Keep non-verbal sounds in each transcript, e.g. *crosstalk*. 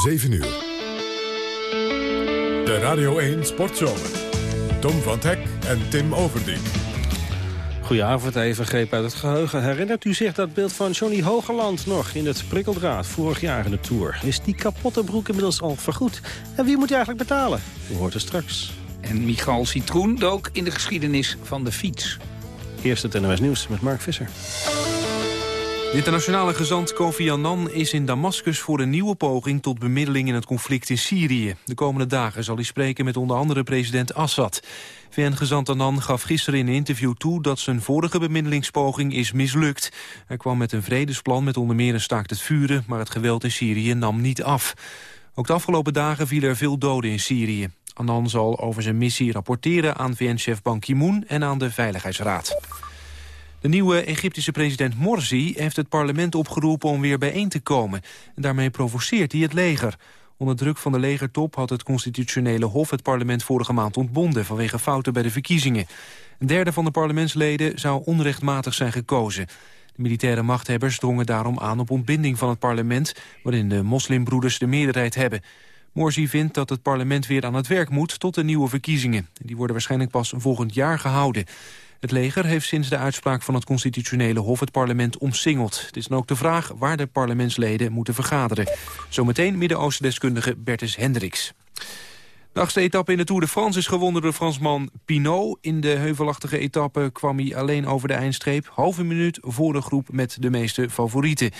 7 uur. De Radio 1 Sportzomer. Tom van Hek en Tim Overdien. Goedenavond, even greep uit het geheugen. Herinnert u zich dat beeld van Johnny Hogerland nog in het prikkeldraad vorig jaar in de Tour? Is die kapotte broek inmiddels al vergoed? En wie moet hij eigenlijk betalen? U hoort het straks. En Michal Citroen dook in de geschiedenis van de fiets. Eerst het NOS Nieuws met Mark Visser. De internationale gezant Kofi Annan is in Damascus voor een nieuwe poging tot bemiddeling in het conflict in Syrië. De komende dagen zal hij spreken met onder andere president Assad. VN-gezant Annan gaf gisteren in een interview toe dat zijn vorige bemiddelingspoging is mislukt. Hij kwam met een vredesplan met onder meer een staakt het vuren, maar het geweld in Syrië nam niet af. Ook de afgelopen dagen vielen er veel doden in Syrië. Annan zal over zijn missie rapporteren aan VN-chef Ban Ki-moon en aan de Veiligheidsraad. De nieuwe Egyptische president Morsi heeft het parlement opgeroepen om weer bijeen te komen. En daarmee provoceert hij het leger. Onder druk van de legertop had het constitutionele hof het parlement vorige maand ontbonden vanwege fouten bij de verkiezingen. Een derde van de parlementsleden zou onrechtmatig zijn gekozen. De militaire machthebbers drongen daarom aan op ontbinding van het parlement, waarin de moslimbroeders de meerderheid hebben. Morsi vindt dat het parlement weer aan het werk moet tot de nieuwe verkiezingen. Die worden waarschijnlijk pas volgend jaar gehouden. Het leger heeft sinds de uitspraak van het constitutionele hof het parlement omsingeld. Het is dan ook de vraag waar de parlementsleden moeten vergaderen. Zometeen Midden-Oosten-deskundige Bertus Hendricks. De achtste etappe in de Tour de France is gewonnen door Fransman Pinot. In de heuvelachtige etappe kwam hij alleen over de eindstreep. Halve minuut voor de groep met de meeste favorieten.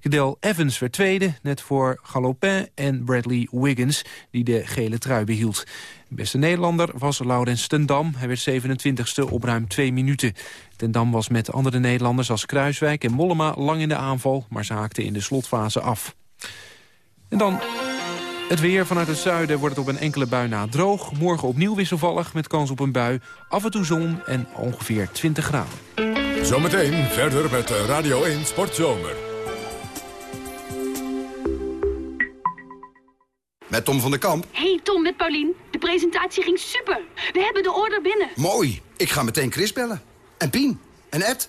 Cadel Evans werd tweede, net voor Galopin en Bradley Wiggins... die de gele trui behield. De beste Nederlander was Laurens Tendam. Hij werd 27e op ruim twee minuten. Tendam was met andere Nederlanders als Kruiswijk en Mollema lang in de aanval... maar ze haakten in de slotfase af. En dan het weer vanuit het zuiden wordt het op een enkele bui na droog. Morgen opnieuw wisselvallig met kans op een bui. Af en toe zon en ongeveer 20 graden. Zometeen verder met Radio 1 Sportzomer. Met Tom van der Kamp. Hey Tom, met Paulien. De presentatie ging super. We hebben de order binnen. Mooi. Ik ga meteen Chris bellen. En Pien. En Ed.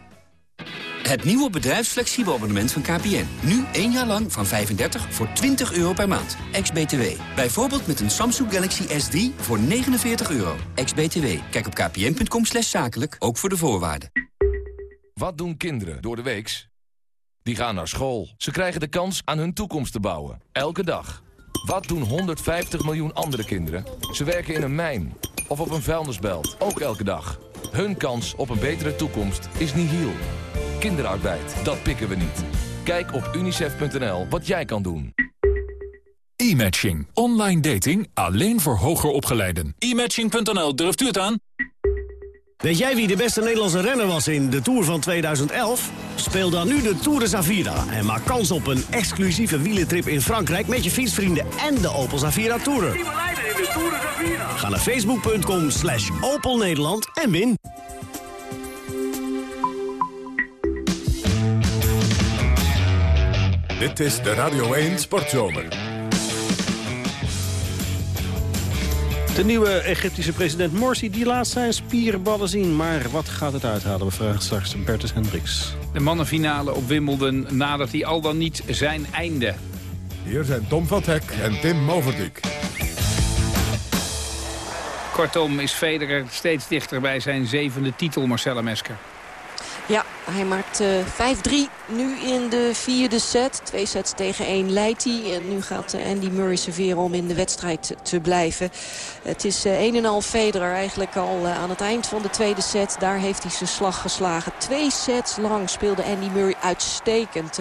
Het nieuwe bedrijfsflexibel abonnement van KPN. Nu één jaar lang van 35 voor 20 euro per maand. Ex-BTW. Bijvoorbeeld met een Samsung Galaxy S3 voor 49 euro. Ex-BTW. Kijk op kpn.com slash zakelijk, ook voor de voorwaarden. Wat doen kinderen door de weeks? Die gaan naar school. Ze krijgen de kans aan hun toekomst te bouwen. Elke dag. Wat doen 150 miljoen andere kinderen? Ze werken in een mijn of op een vuilnisbelt. Ook elke dag. Hun kans op een betere toekomst is nihil. Kinderarbeid, dat pikken we niet. Kijk op unicef.nl wat jij kan doen. E-matching. Online dating alleen voor hoger opgeleiden. E-matching.nl, durft u het aan? Weet jij wie de beste Nederlandse renner was in de Tour van 2011? Speel dan nu de Tour de Zavira en maak kans op een exclusieve wielentrip in Frankrijk... met je fietsvrienden en de Opel Zavira Tourer. Ga naar facebook.com slash Opel Nederland en win. Dit is de Radio 1 Sportzomer. De nieuwe Egyptische president Morsi die laat zijn spierballen zien. Maar wat gaat het uithalen? We vragen straks Bertus Hendricks. De mannenfinale op Wimbledon nadert hij al dan niet zijn einde. Hier zijn Tom van Hek en Tim Moverdijk. Kortom is Federer steeds dichter bij zijn zevende titel, Marcella Mesker. Ja, hij maakt uh, 5-3 nu in de vierde set. Twee sets tegen één leidt hij. En nu gaat uh, Andy Murray serveren om in de wedstrijd te blijven. Het is uh, een en al Federer eigenlijk al aan het eind van de tweede set. Daar heeft hij zijn slag geslagen. Twee sets lang speelde Andy Murray uitstekend.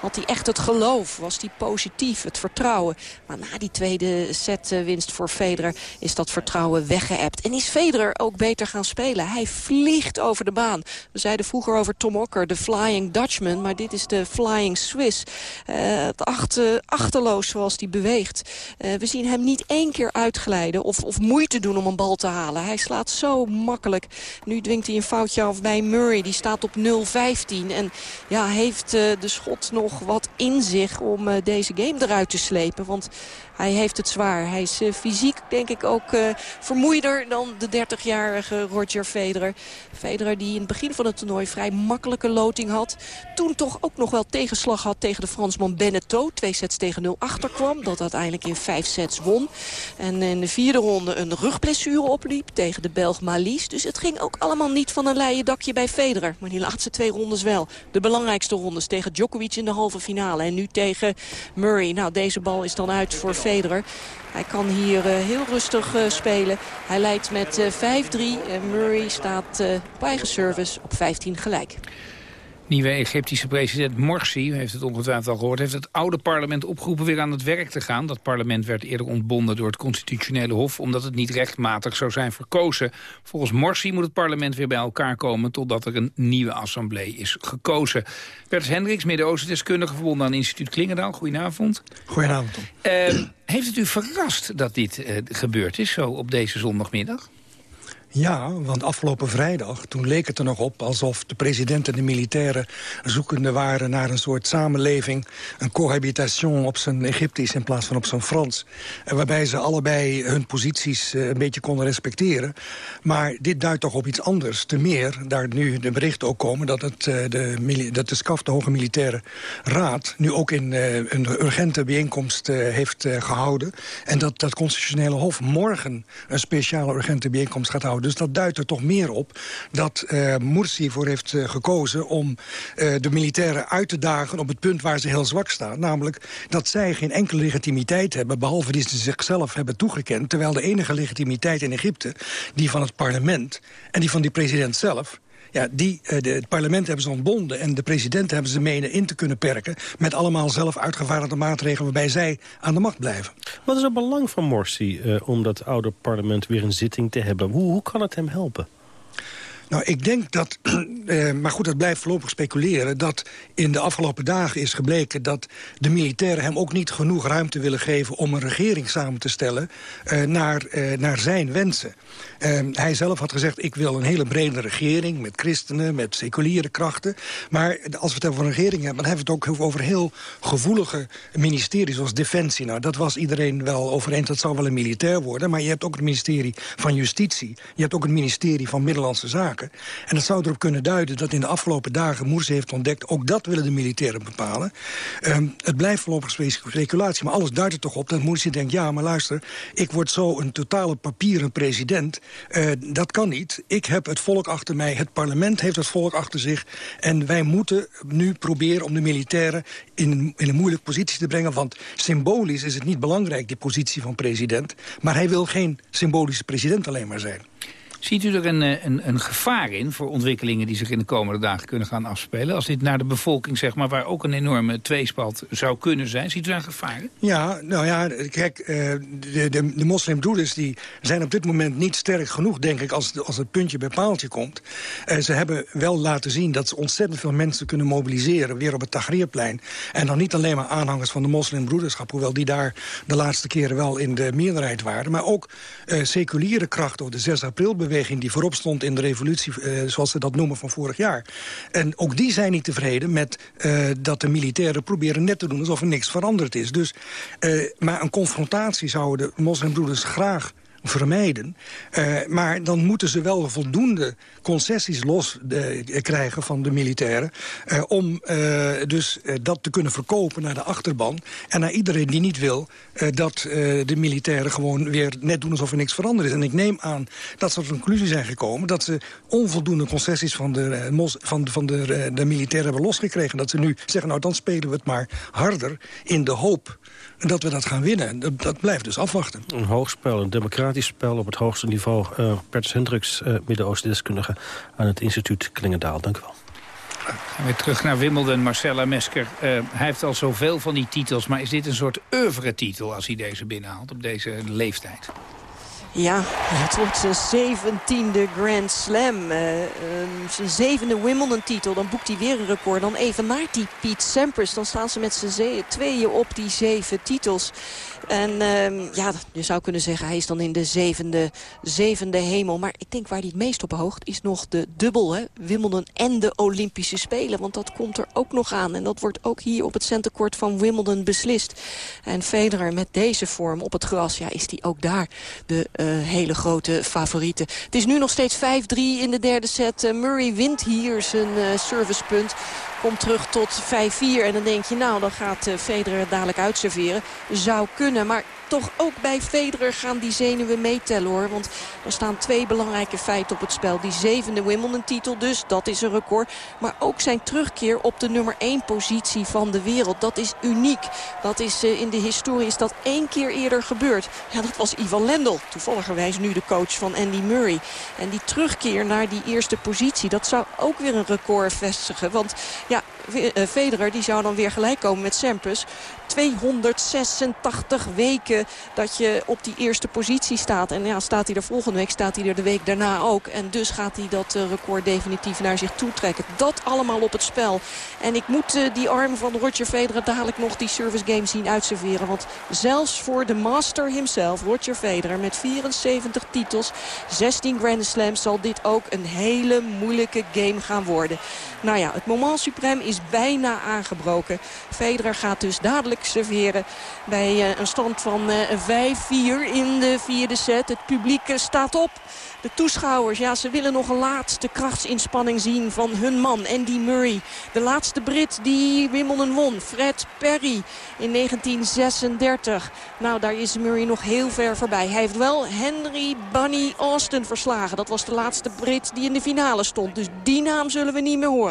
had hij echt het geloof, was hij positief, het vertrouwen. Maar na die tweede set winst voor Federer is dat vertrouwen weggeëpt. En is Federer ook beter gaan spelen. Hij vliegt over de baan. We zeiden vroeger over Tom Okker, de Flying Dutchman. Maar dit is de Flying Swiss. het achter, achterloos zoals hij beweegt. we zien hem niet één keer uitglijden of, of moeite doen om een bal te halen. Hij slaat zo makkelijk. Nu dwingt hij een foutje af bij Murray. Die staat op 0-15. En ja, heeft de schot nog wat in zich om deze game eruit te slepen. Want hij heeft het zwaar. Hij is uh, fysiek denk ik ook uh, vermoeider dan de 30-jarige Roger Federer. Federer die in het begin van het toernooi vrij makkelijke loting had. Toen toch ook nog wel tegenslag had tegen de Fransman Beneteau. Twee sets tegen 0 achterkwam. Dat uiteindelijk in vijf sets won. En in de vierde ronde een rugblessure opliep tegen de Belg Malice. Dus het ging ook allemaal niet van een leien dakje bij Federer. Maar die laatste twee rondes wel. De belangrijkste rondes tegen Djokovic in de halve finale. En nu tegen Murray. Nou, deze bal is dan uit voor Federer. Hij kan hier uh, heel rustig uh, spelen. Hij leidt met uh, 5-3 en Murray staat eigen service op 15 gelijk. Nieuwe Egyptische president Morsi, u heeft het ongetwijfeld al gehoord... heeft het oude parlement opgeroepen weer aan het werk te gaan. Dat parlement werd eerder ontbonden door het constitutionele hof... omdat het niet rechtmatig zou zijn verkozen. Volgens Morsi moet het parlement weer bij elkaar komen... totdat er een nieuwe assemblee is gekozen. Bertus Hendricks, Midden-Oosten-deskundige... verbonden aan instituut Klingendaal. Goedenavond. Goedenavond. Uh, heeft het u verrast dat dit uh, gebeurd is, zo op deze zondagmiddag? Ja, want afgelopen vrijdag, toen leek het er nog op... alsof de president en de militairen zoekende waren naar een soort samenleving... een cohabitation op zijn Egyptisch in plaats van op zijn Frans. En waarbij ze allebei hun posities eh, een beetje konden respecteren. Maar dit duidt toch op iets anders. Te meer, daar nu de berichten ook komen... dat, het, eh, de, dat de SCAF, de Hoge Militaire Raad... nu ook in uh, een urgente bijeenkomst heeft gehouden... en dat dat constitutionele hof morgen een speciale urgente bijeenkomst gaat houden dus dat duidt er toch meer op dat uh, Morsi voor heeft uh, gekozen... om uh, de militairen uit te dagen op het punt waar ze heel zwak staan. Namelijk dat zij geen enkele legitimiteit hebben... behalve die ze zichzelf hebben toegekend. Terwijl de enige legitimiteit in Egypte, die van het parlement... en die van die president zelf ja, die, uh, de, het parlement hebben ze ontbonden... en de president hebben ze menen in te kunnen perken... met allemaal zelf uitgevaardigde maatregelen... waarbij zij aan de macht blijven. Wat is het belang van Morsi uh, om dat oude parlement weer een zitting te hebben? Hoe, hoe kan het hem helpen? Nou, ik denk dat, *clears throat* eh, maar goed, dat blijft voorlopig speculeren... dat in de afgelopen dagen is gebleken dat de militairen hem ook niet genoeg ruimte willen geven... om een regering samen te stellen uh, naar, uh, naar zijn wensen. Hij zelf had gezegd, ik wil een hele brede regering... met christenen, met seculiere krachten. Maar als we het over een regering hebben... dan hebben we het ook over heel gevoelige ministeries zoals Defensie. Nou, dat was iedereen wel over eens, dat zou wel een militair worden. Maar je hebt ook het ministerie van Justitie. Je hebt ook het ministerie van Middellandse Zaken. En dat zou erop kunnen duiden dat in de afgelopen dagen Moerse heeft ontdekt... ook dat willen de militairen bepalen. Um, het blijft voorlopig speculatie, maar alles duidt er toch op... dat Moerse denkt, ja, maar luister, ik word zo een totale papieren president. Uh, dat kan niet. Ik heb het volk achter mij, het parlement heeft het volk achter zich... en wij moeten nu proberen om de militairen in, in een moeilijke positie te brengen... want symbolisch is het niet belangrijk, die positie van president... maar hij wil geen symbolische president alleen maar zijn. Ziet u er een, eh, een, een, gevaar in voor ontwikkelingen die zich in de komende dagen kunnen gaan afspelen? Als dit naar de bevolking, zeg maar, waar ook een enorme tweespalt zou kunnen zijn. Ziet u daar gevaar in? Ja, nou ja, kijk, uh, de, de, de moslimbroeders die zijn op dit moment niet sterk genoeg, denk ik, als, als het puntje bij paaltje komt. Uh, ze hebben wel laten zien dat ze ontzettend veel mensen kunnen mobiliseren, weer op het Tahrirplein. En dan niet alleen maar aanhangers van de moslimbroederschap, hoewel die daar de laatste keren wel in de meerderheid waren, maar ook seculiere krachten op de 6 april beweging die voorop stond in de revolutie, uh, zoals ze dat noemen, van vorig jaar. En ook die zijn niet tevreden met uh, dat de militairen proberen net te doen alsof er niks veranderd is. Dus, uh, maar een confrontatie zouden de moslimbroeders graag vermijden. Uh, maar dan moeten ze wel voldoende concessies los uh, krijgen van de militairen... Uh, om dus dat te kunnen verkopen naar de achterban... en naar iedereen die niet wil dat de militairen gewoon weer net doen alsof er niks veranderd is. En ik neem aan dat ze tot een conclusie zijn gekomen... dat ze onvoldoende concessies van de, van, van de, de militairen hebben losgekregen. Dat ze nu zeggen, nou dan spelen we het maar harder in de hoop dat we dat gaan winnen. Dat, dat blijft dus afwachten. Een hoogspel, een democratisch spel op het hoogste niveau. Uh, Bert Hendricks, uh, Midden-Oosten-deskundige aan het instituut Klingendaal. Dank u wel. Gaan we terug naar Wimbledon, Marcella Mesker. Uh, hij heeft al zoveel van die titels, maar is dit een soort oeuvre titel als hij deze binnenhaalt op deze leeftijd? Ja, het wordt zijn zeventiende Grand Slam. Uh, zijn zevende Wimbledon-titel. Dan boekt hij weer een record. Dan evenaart hij Piet Sampras. Dan staan ze met z'n tweeën op die zeven titels. En uh, ja, je zou kunnen zeggen, hij is dan in de zevende, zevende hemel. Maar ik denk waar hij het meest op hoogt is nog de dubbel. Hè? Wimbledon en de Olympische Spelen. Want dat komt er ook nog aan. En dat wordt ook hier op het centercourt van Wimbledon beslist. En Federer met deze vorm op het gras, ja, is hij ook daar de uh, hele grote favoriete. Het is nu nog steeds 5-3 in de derde set. Uh, Murray wint hier zijn uh, servicepunt. Komt terug tot 5-4 en dan denk je, nou, dan gaat uh, Federer dadelijk uitserveren. Zou kunnen, maar toch ook bij Federer gaan die zenuwen meetellen hoor. Want er staan twee belangrijke feiten op het spel. Die zevende Wimbledon-titel dus, dat is een record. Maar ook zijn terugkeer op de nummer 1 positie van de wereld. Dat is uniek. Dat is uh, in de historie is dat één keer eerder gebeurd. Ja, dat was Ivan Lendl. Toevalligerwijs nu de coach van Andy Murray. En die terugkeer naar die eerste positie, dat zou ook weer een record vestigen. Want ja, Federer die zou dan weer gelijk komen met Sampras. 286 weken dat je op die eerste positie staat. En ja, staat hij er volgende week, staat hij er de week daarna ook. En dus gaat hij dat uh, record definitief naar zich toe trekken. Dat allemaal op het spel. En ik moet uh, die arm van Roger Federer dadelijk nog die service game zien uitserveren. Want zelfs voor de master himself, Roger Federer, met 74 titels, 16 Grand Slams, zal dit ook een hele moeilijke game gaan worden. Nou ja, het moment suprem is bijna aangebroken. Federer gaat dus dadelijk serveren bij uh, een stand van uh, 5-4 in de vierde set. Het publiek staat op. De toeschouwers, ja, ze willen nog een laatste krachtsinspanning zien van hun man, Andy Murray. De laatste Brit die Wimbledon won, Fred Perry, in 1936. Nou, daar is Murray nog heel ver voorbij. Hij heeft wel Henry Bunny Austin verslagen. Dat was de laatste Brit die in de finale stond. Dus die naam zullen we niet meer horen.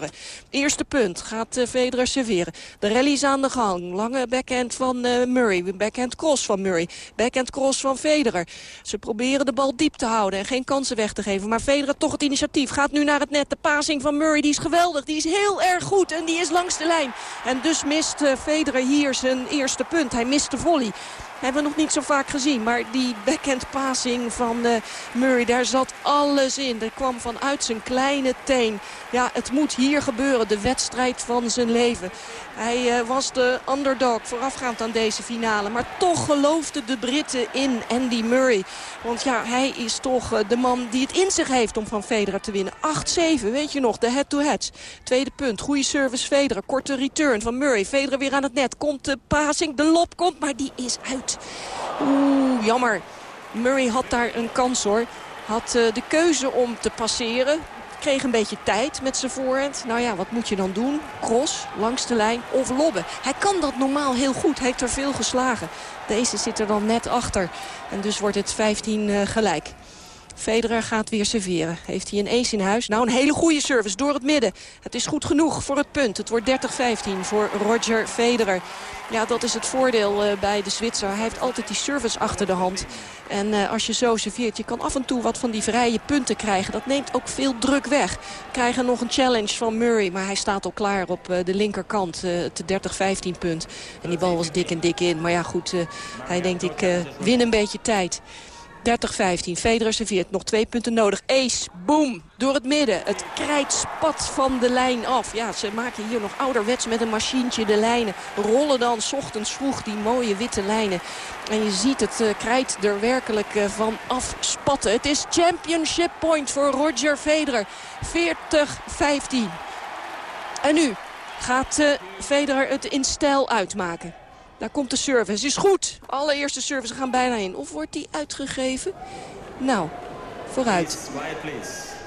Eerste punt gaat uh, Federer serveren. De rally is aan de gang. Lange backhand van uh, Murray. Backhand cross van Murray. Backhand cross van Federer. Ze proberen de bal diep te houden en geen kansen weg te geven. Maar Federer toch het initiatief. Gaat nu naar het net. De passing van Murray die is geweldig. Die is heel erg goed en die is langs de lijn. En dus mist uh, Federer hier zijn eerste punt. Hij mist de volley. Hebben we nog niet zo vaak gezien. Maar die backhand passing van uh, Murray, daar zat alles in. Dat kwam vanuit zijn kleine teen. Ja, het moet hier gebeuren. De wedstrijd van zijn leven. Hij uh, was de underdog voorafgaand aan deze finale. Maar toch geloofden de Britten in Andy Murray. Want ja, hij is toch uh, de man die het in zich heeft om van Federer te winnen. 8-7, weet je nog, de head-to-heads. Tweede punt, goede service Federer. Korte return van Murray. Federer weer aan het net. Komt de passing, de lop komt, maar die is uit. Oeh, jammer. Murray had daar een kans hoor. Had uh, de keuze om te passeren. Kreeg een beetje tijd met zijn voorhand. Nou ja, wat moet je dan doen? Cross, langs de lijn of lobben. Hij kan dat normaal heel goed. Heeft er veel geslagen. Deze zit er dan net achter. En dus wordt het 15 uh, gelijk. Federer gaat weer serveren. Heeft hij een ace in huis? Nou, een hele goede service door het midden. Het is goed genoeg voor het punt. Het wordt 30-15 voor Roger Federer. Ja, dat is het voordeel uh, bij de Zwitser. Hij heeft altijd die service achter de hand. En uh, als je zo serveert, je kan af en toe wat van die vrije punten krijgen. Dat neemt ook veel druk weg. We krijgen nog een challenge van Murray. Maar hij staat al klaar op uh, de linkerkant. het 30-15 punt. En die bal was dik en dik in. Maar ja, goed. hij denkt, ik win een beetje tijd. 30-15. Federer serveert. Nog twee punten nodig. Ace. Boom. Door het midden. Het krijt spat van de lijn af. Ja, ze maken hier nog ouderwets met een machientje de lijnen. Rollen dan s ochtends vroeg die mooie witte lijnen. En je ziet het uh, krijt er werkelijk uh, van afspatten. Het is championship point voor Roger Federer. 40-15. En nu gaat uh, Federer het in stijl uitmaken. Daar komt de service. Is goed. Allereerste service gaan bijna in. Of wordt die uitgegeven? Nou, vooruit.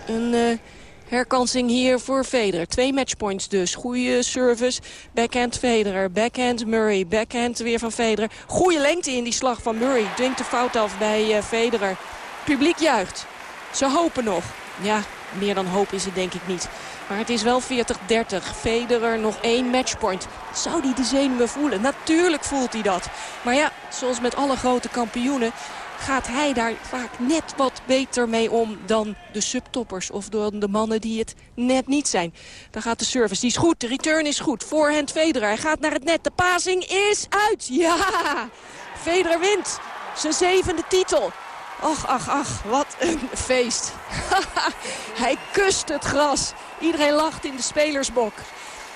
Een uh, herkansing hier voor Federer. Twee matchpoints dus. Goede service. Backhand Federer. Backhand Murray. Backhand weer van Federer. Goede lengte in die slag van Murray. Dwingt de fout af bij uh, Federer. Publiek juicht. Ze hopen nog. Ja, meer dan hoop is het denk ik niet. Maar het is wel 40-30. Federer nog één matchpoint. Zou hij de zenuwen voelen? Natuurlijk voelt hij dat. Maar ja, zoals met alle grote kampioenen gaat hij daar vaak net wat beter mee om dan de subtoppers. Of dan de mannen die het net niet zijn. Dan gaat de service, die is goed, de return is goed. Voorhand Federer, hij gaat naar het net. De passing is uit. Ja, Federer wint zijn zevende titel. Ach, ach, ach, wat een feest. *laughs* Hij kust het gras. Iedereen lacht in de spelersbok.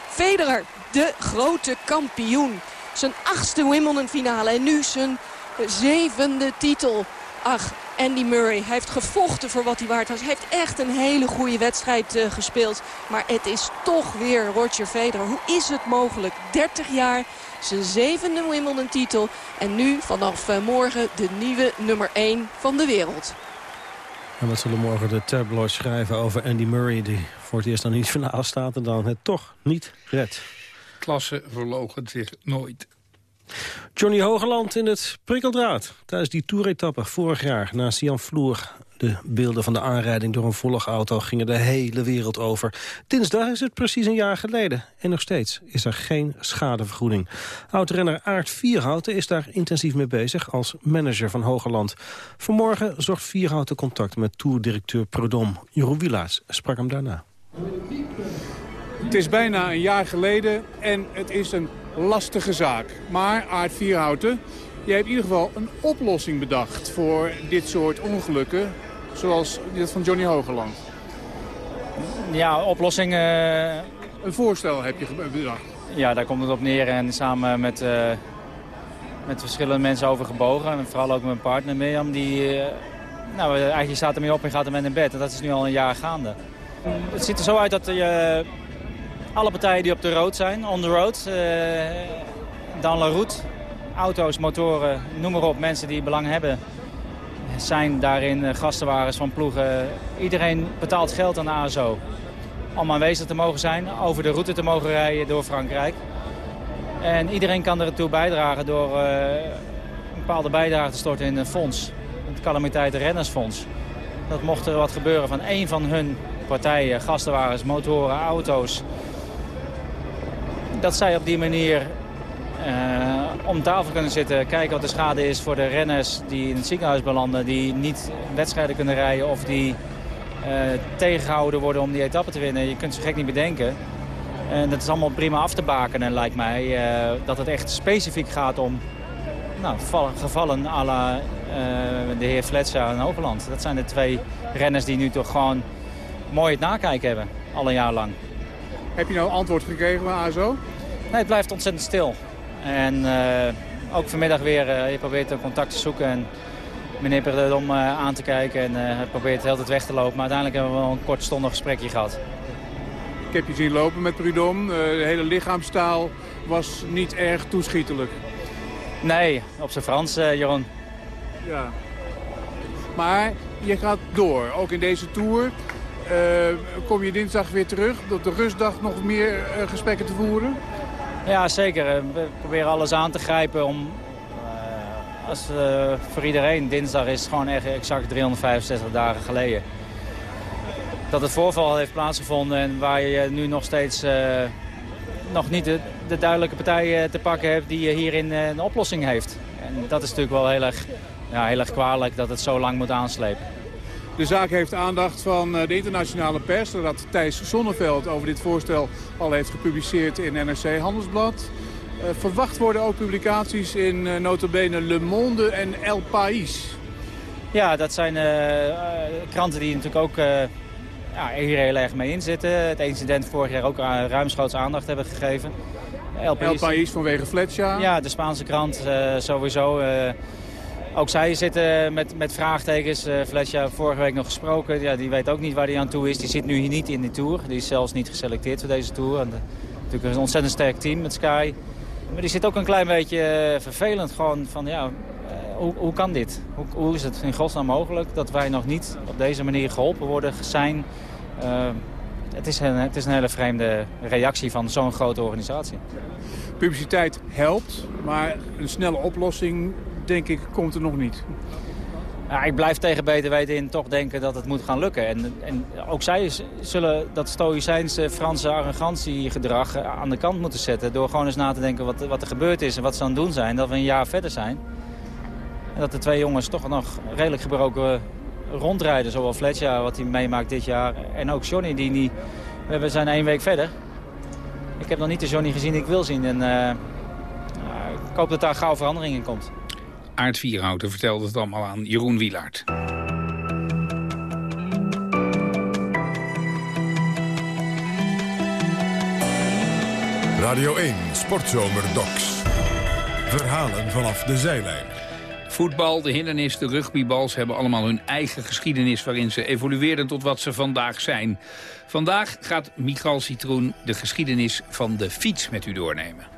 Federer, de grote kampioen. Zijn achtste Wimbledon finale en nu zijn zevende titel. Ach, Andy Murray. Hij heeft gevochten voor wat hij waard was. Hij heeft echt een hele goede wedstrijd uh, gespeeld. Maar het is toch weer Roger Federer. Hoe is het mogelijk? 30 jaar, zijn zevende Wimbledon-titel. En nu vanaf uh, morgen de nieuwe nummer 1 van de wereld. En wat zullen morgen de tabloids schrijven over Andy Murray... die voor het eerst dan niet finale staat en dan het toch niet redt. Klasse verlogen zich nooit. Johnny Hogeland in het prikkeldraad. Tijdens die toeretappe vorig jaar na Sian Vloer. De beelden van de aanrijding door een volgauto gingen de hele wereld over. Dinsdag is het precies een jaar geleden. En nog steeds is er geen schadevergoeding. Oudrenner Aart Vierhouten is daar intensief mee bezig als manager van Hogeland. Vanmorgen zorgt Vierhouten contact met toerdirecteur Prudhomme. Jeroen Wielaars sprak hem daarna. Het is bijna een jaar geleden en het is een lastige zaak. Maar Aard Vierhouten, jij hebt in ieder geval een oplossing bedacht voor dit soort ongelukken. Zoals dit van Johnny Hogeland. Ja, oplossing... Uh... Een voorstel heb je bedacht. Ja, daar komt het op neer en samen met, uh, met verschillende mensen over gebogen. En vooral ook met mijn partner Mirjam. Die, uh, nou, eigenlijk staat ermee op en gaat ermee naar bed. En dat is nu al een jaar gaande. Het ziet er zo uit dat je alle partijen die op de road zijn, on the road, uh, la route, auto's, motoren, noem maar op, mensen die belang hebben, zijn daarin uh, gastenwagens van ploegen. Iedereen betaalt geld aan de ASO om aanwezig te mogen zijn, over de route te mogen rijden door Frankrijk. En iedereen kan ertoe bijdragen door uh, een bepaalde bijdrage te storten in een fonds, het Calamiteiten Rennersfonds. Dat mocht er wat gebeuren van één van hun partijen, gastenwagens, motoren, auto's, dat zij op die manier uh, om tafel kunnen zitten, kijken wat de schade is voor de renners die in het ziekenhuis belanden, die niet wedstrijden kunnen rijden of die uh, tegengehouden worden om die etappe te winnen. Je kunt ze gek niet bedenken. En dat is allemaal prima af te bakenen, lijkt mij. Uh, dat het echt specifiek gaat om nou, gevallen à la de heer Fletcher en Hogeland. Dat zijn de twee renners die nu toch gewoon mooi het nakijken hebben, al een jaar lang. Heb je nou antwoord gekregen van ASO? Nee, het blijft ontzettend stil. En uh, ook vanmiddag weer, uh, je probeert contact te zoeken en meneer Perdom uh, aan te kijken. En hij probeert heel tijd weg te lopen. Maar uiteindelijk hebben we wel een kortstondig gesprekje gehad. Ik heb je zien lopen met Prudhomme. de hele lichaamstaal was niet erg toeschietelijk. Nee, op zijn Frans, Jeroen. Ja. Maar je gaat door, ook in deze Tour. Uh, kom je dinsdag weer terug, op de rustdag nog meer uh, gesprekken te voeren? Ja, zeker. We proberen alles aan te grijpen om... Als, voor iedereen, dinsdag is gewoon echt exact 365 dagen geleden. Dat het voorval heeft plaatsgevonden en waar je nu nog steeds nog niet de, de, duidelijke partij te pakken hebt die hierin een oplossing heeft. En dat is natuurlijk wel heel erg, ja, heel erg kwalijk dat het zo lang moet aanslepen. De zaak heeft aandacht van de internationale pers. Dat Thijs Zonneveld over dit voorstel al heeft gepubliceerd in NRC Handelsblad. Uh, verwacht worden ook publicaties in uh, notabene Le Monde en El País. Ja, dat zijn uh, kranten die natuurlijk ook ja, hier heel erg mee inzitten. Het incident vorig jaar ook ruimschoots aandacht hebben gegeven. El País, El País vanwege Fletcher. Ja, de Spaanse krant sowieso. Ook zij zitten met, met vraagtekens. Uh, Fletcher vorige week nog gesproken. Ja, die weet ook niet waar hij aan toe is. Die zit nu hier niet in de Tour. Die is zelfs niet geselecteerd voor deze Tour. En, uh, natuurlijk een ontzettend sterk team met Sky. Maar die zit ook een klein beetje uh, vervelend. Gewoon van, ja, hoe, hoe kan dit? Hoe, hoe is het in godsnaam mogelijk dat wij nog niet op deze manier geholpen worden zijn? het, is een, het is een hele vreemde reactie van zo'n grote organisatie. Publiciteit helpt, maar een snelle oplossing denk ik, komt er nog niet. Ja, ik blijf tegen beter weten in toch denken dat het moet gaan lukken. En, en ook zij zullen dat stoïcijnse Franse arrogantiegedrag aan de kant moeten zetten... door gewoon eens na te denken wat, wat er gebeurd is en wat ze aan het doen zijn. Dat we een jaar verder zijn. En dat de twee jongens toch nog redelijk gebroken rondrijden. Zowel Fletcher, wat hij meemaakt dit jaar, en ook Johnny, die niet... We zijn één week verder. Ik heb nog niet de Johnny gezien die ik wil zien. En uh, ik hoop dat daar gauw verandering in komt. Aard Vierhouten vertelde het allemaal aan Jeroen Wielaert. Radio 1 Sportzomer Docs. Verhalen vanaf de zijlijn. Voetbal, de hindernis, de rugbybals hebben allemaal hun eigen geschiedenis... waarin ze evolueerden tot wat ze vandaag zijn. Vandaag gaat Michal Citroen de geschiedenis van de fiets met u doornemen.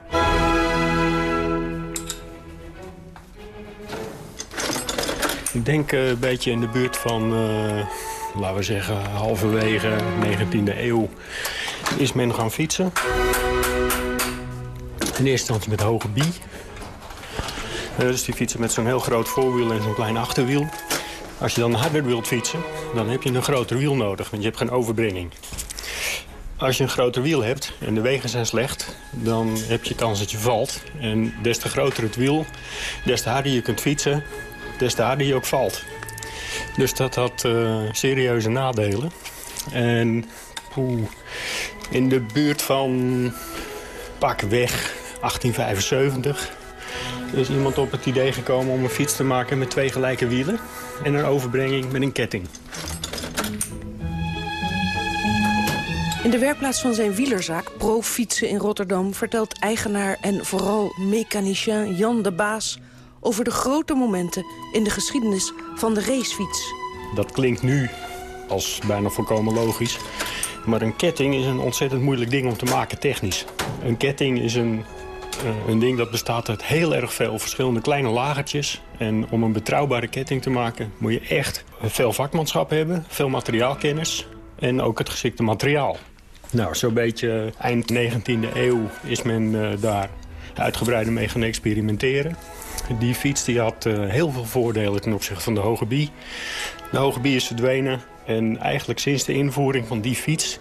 Ik denk eh, een beetje in de buurt van, uh, laten we zeggen, halverwege 19e eeuw is men gaan fietsen. In eerste instantie met hoge bie. Uh, dus die fietsen met zo'n heel groot voorwiel en zo'n klein achterwiel. Als je dan harder wilt fietsen, dan heb je een groter wiel nodig, want je hebt geen overbrenging. Als je een groter wiel hebt en de wegen zijn slecht, dan heb je kans dat je valt. En des te groter het wiel, des te harder je kunt fietsen, des te harder ook valt. Dus dat had uh, serieuze nadelen. En in de buurt van pakweg 1875 is iemand op het idee gekomen om een fiets te maken met twee gelijke wielen en een overbrenging met een ketting. In de werkplaats van zijn wielerzaak, Pro Fietsen in Rotterdam... vertelt eigenaar en vooral mechanicien Jan de Baas... over de grote momenten in de geschiedenis van de racefiets. Dat klinkt nu als bijna volkomen logisch. Maar een ketting is een ontzettend moeilijk ding om te maken technisch. Een ketting is een, uh, een ding dat bestaat uit heel erg veel verschillende kleine lagertjes. En om een betrouwbare ketting te maken moet je echt veel vakmanschap hebben, veel materiaalkennis en ook het geschikte materiaal. Nou, zo'n beetje eind 19e eeuw is men uh, daar uitgebreider mee gaan experimenteren. Die fiets die had uh, heel veel voordelen ten opzichte van de hoge bie. De hoge bie is verdwenen en eigenlijk sinds de invoering van die fiets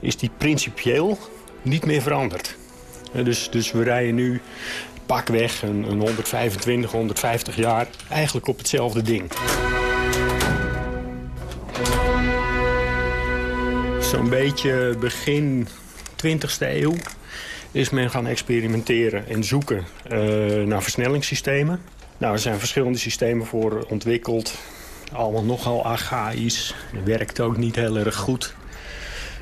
is die principieel niet meer veranderd. Uh, dus, dus we rijden nu pakweg een, een 125, 150 jaar eigenlijk op hetzelfde ding. Zo'n beetje begin 20e eeuw is men gaan experimenteren en zoeken uh, naar versnellingssystemen. Nou, er zijn verschillende systemen voor ontwikkeld. Allemaal nogal archaïs. Werkt ook niet heel erg goed.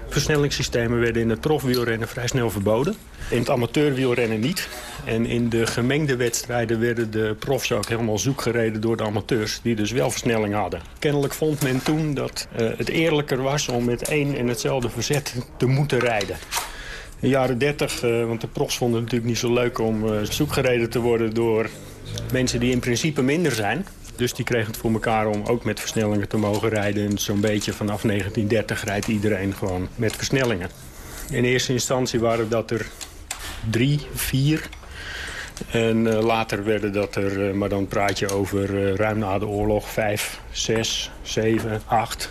Versnellingssystemen werden in het profwielrennen vrij snel verboden. In het amateurwielrennen niet. En in de gemengde wedstrijden werden de profs ook helemaal zoek gereden door de amateurs... die dus wel versnelling hadden. Kennelijk vond men toen dat uh, het eerlijker was om met één en hetzelfde verzet te moeten rijden. De jaren 30, uh, want de profs vonden het natuurlijk niet zo leuk om uh, zoek gereden te worden... door mensen die in principe minder zijn... Dus die kregen het voor elkaar om ook met versnellingen te mogen rijden. En zo'n beetje vanaf 1930 rijdt iedereen gewoon met versnellingen. In eerste instantie waren dat er drie, vier. En uh, later werden dat er, maar dan praat je over ruim na de oorlog, vijf, zes, zeven, acht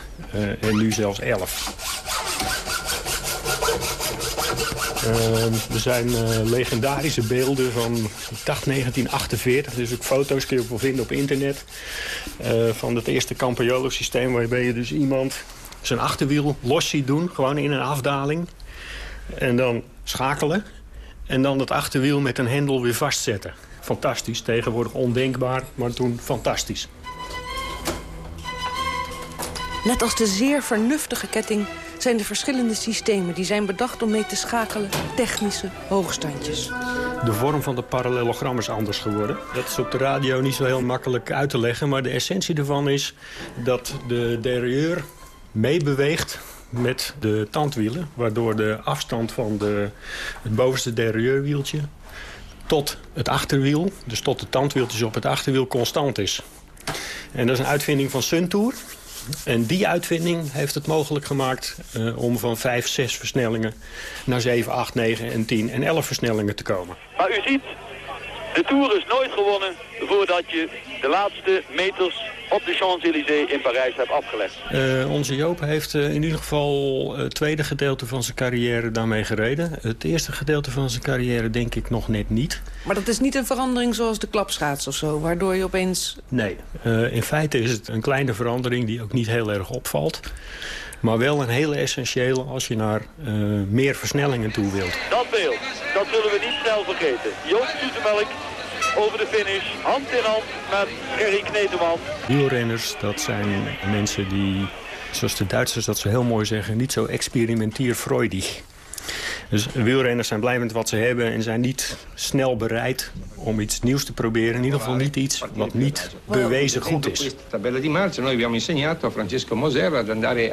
en nu zelfs elf. Uh, er zijn uh, legendarische beelden van, ik dacht 1948, dus ook foto's kun je ook wel vinden op internet. Uh, van het eerste Campagnolo systeem waarbij je dus iemand zijn achterwiel los ziet doen, gewoon in een afdaling. En dan schakelen en dan het achterwiel met een hendel weer vastzetten. Fantastisch, tegenwoordig ondenkbaar, maar toen fantastisch. Net als de zeer vernuftige ketting zijn de verschillende systemen die zijn bedacht om mee te schakelen technische hoogstandjes. De vorm van de parallelogram is anders geworden. Dat is op de radio niet zo heel makkelijk uit te leggen, maar de essentie ervan is dat de derailleur meebeweegt met de tandwielen, waardoor de afstand van de, het bovenste derailleurwieltje tot het achterwiel, dus tot de tandwieltjes op het achterwiel, constant is. En dat is een uitvinding van Suntour. En die uitvinding heeft het mogelijk gemaakt uh, om van 5, 6 versnellingen naar 7, 8, 9 en 10 en 11 versnellingen te komen. Maar u ziet, de Tour is nooit gewonnen voordat je de laatste meters op de Champs-Élysées in Parijs hebt afgelegd. Uh, onze Joop heeft uh, in ieder geval het tweede gedeelte van zijn carrière daarmee gereden. Het eerste gedeelte van zijn carrière denk ik nog net niet. Maar dat is niet een verandering zoals de klapschaats of zo, waardoor je opeens... Nee, uh, in feite is het een kleine verandering die ook niet heel erg opvalt. Maar wel een hele essentiële als je naar meer versnellingen toe wilt. Dat beeld, dat zullen we niet snel vergeten. Joost Soetemelk over de finish. Hand in hand met Gerry Kneteman. Wielrenners, dat zijn mensen die, zoals de Duitsers dat zo heel mooi zeggen... niet zo experimenteer-freudig. Dus wielrenners zijn blij met wat ze hebben en zijn niet snel bereid om iets nieuws te proberen. In ieder geval niet iets wat niet bewezen goed is. a Francesco Moser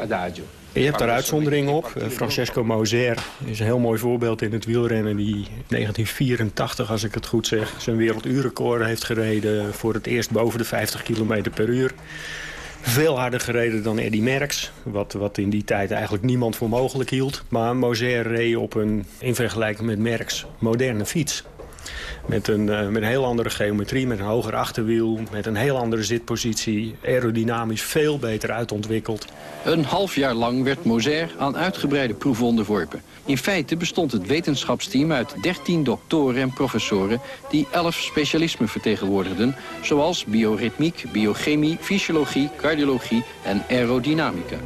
adagio. Je hebt daar uitzonderingen op. Eh, Francesco Moser is een heel mooi voorbeeld in het wielrennen... die in 1984, als ik het goed zeg, zijn werelduurrecord heeft gereden... voor het eerst boven de 50 km per uur. Veel harder gereden dan Eddy Merckx. Wat, wat in die tijd eigenlijk niemand voor mogelijk hield. Maar Moser reed op een, in vergelijking met Merckx, moderne fiets. Met een, uh, met een heel andere geometrie, met een hoger achterwiel... met een heel andere zitpositie, aerodynamisch veel beter uitontwikkeld. Een half jaar lang werd Moser aan uitgebreide proeven onderworpen. In feite bestond het wetenschapsteam uit 13 doktoren en professoren... die 11 specialismen vertegenwoordigden... zoals bioritmiek, biochemie, fysiologie, cardiologie en aerodynamica.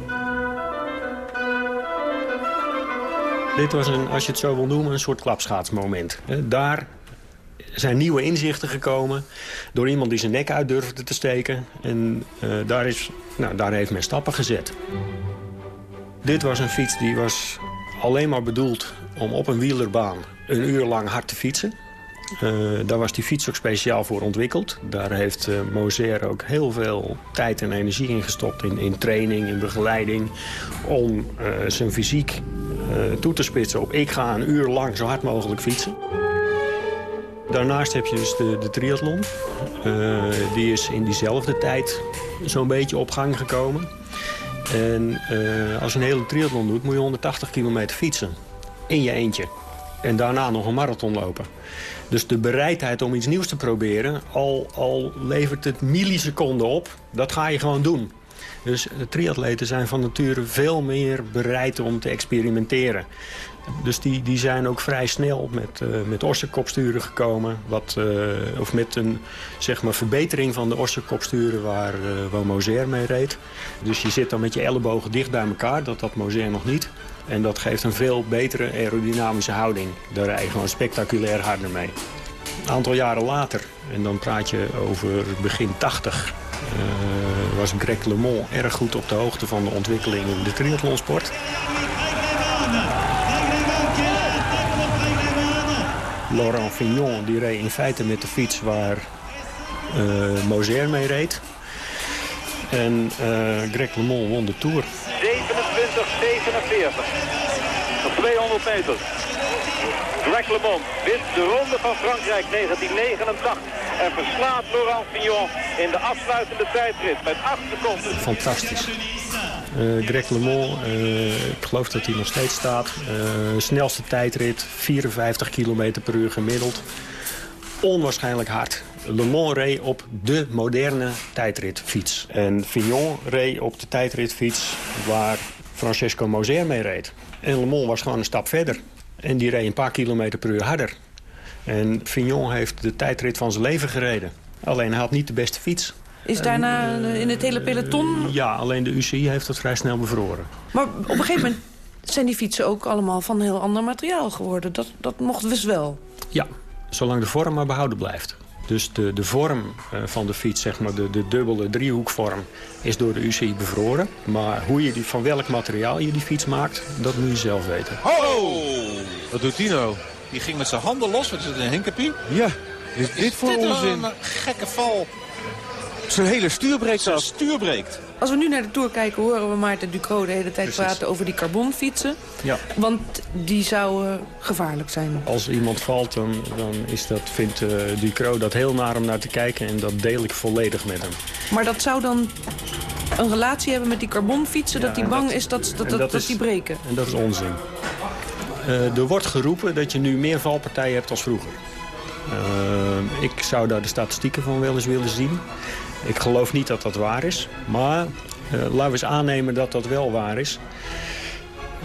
Dit was, een, als je het zo wil noemen, een soort klapschaatsmoment. Daar zijn nieuwe inzichten gekomen door iemand die zijn nek uit durfde te steken. En uh, daar, is, nou, daar heeft men stappen gezet. Dit was een fiets die was alleen maar bedoeld om op een wielerbaan een uur lang hard te fietsen. Uh, daar was die fiets ook speciaal voor ontwikkeld. Daar heeft uh, Moser ook heel veel tijd en energie in gestopt. In, in training, in begeleiding. Om uh, zijn fysiek toe te spitsen op ik ga een uur lang zo hard mogelijk fietsen. Daarnaast heb je dus de, de triathlon. Die is in diezelfde tijd zo'n beetje op gang gekomen. En uh, als je een hele triathlon doet, moet je 180 kilometer fietsen. In je eentje. En daarna nog een marathon lopen. Dus de bereidheid om iets nieuws te proberen, al, al levert het milliseconden op, dat ga je gewoon doen. Dus de triatleten zijn van nature veel meer bereid om te experimenteren. Dus die, die zijn ook vrij snel met, uh, met gekomen. Wat, uh, of met een zeg maar, verbetering van de orsenkopsturen waar, uh, mee reed. Dus je zit dan met je ellebogen dicht bij elkaar. Dat had Moser nog niet. En dat geeft een veel betere aerodynamische houding. Daar rij je gewoon spectaculair harder mee. Een aantal jaren later, en dan praat je over begin 80... was Greg LeMond erg goed op de hoogte van de ontwikkelingen in de triathlonsport. Laurent Fignon die reed in feite met de fiets waar uh, Moser mee reed. En uh, Greg LeMond won de Tour. 27, 47. Nog 200 meter. Greg LeMond wint de Ronde van Frankrijk 1989 en verslaat Laurent Fignon in de afsluitende tijdrit met 8 seconden. Fantastisch. Uh, Greg LeMond, uh, ik geloof dat hij nog steeds staat. Uh, snelste tijdrit, 54 km per uur gemiddeld. Onwaarschijnlijk hard. Le Mans reed op de moderne tijdritfiets. En Fignon reed op de tijdritfiets waar Francesco Moser mee reed. En Le was gewoon een stap verder. En die reed een paar kilometer per uur harder. En Fignon heeft de tijdrit van zijn leven gereden. Alleen hij had niet de beste fiets. Is daarna in het hele peloton... Ja, alleen de UCI heeft het vrij snel bevroren. Maar op een gegeven moment zijn die fietsen ook allemaal van heel ander materiaal geworden. Dat, dat mocht dus wel. Ja, zolang de vorm maar behouden blijft. Dus de, de vorm van de fiets, zeg maar de, de dubbele driehoekvorm, is door de UCI bevroren. Maar hoe je die, van welk materiaal je die fiets maakt, dat moet je zelf weten. Oh! Wat doet Tino? Die ging met zijn handen los. Wat is het, een hinkepie? Ja, is dit voor dit onzin? een gekke val? Zijn hele stuur breekt Zijn af. stuur breekt. Als we nu naar de Tour kijken, horen we Maarten Ducro de hele tijd Precies. praten over die carbonfietsen. Ja. Want die zouden gevaarlijk zijn. Als iemand valt, dan, dan is dat, vindt uh, Ducro dat heel naar om naar te kijken. En dat deel ik volledig met hem. Maar dat zou dan een relatie hebben met die carbonfietsen... dat hij bang dat- is dat, dat, dat, dat dat is- die breken. En dat is onzin. Eh, er wordt geroepen dat je nu meer valpartijen hebt als vroeger. Eh, ik zou daar de statistieken van wel eens willen zien. Ik geloof niet dat dat waar is. Maar eh, laten we eens aannemen dat dat wel waar is.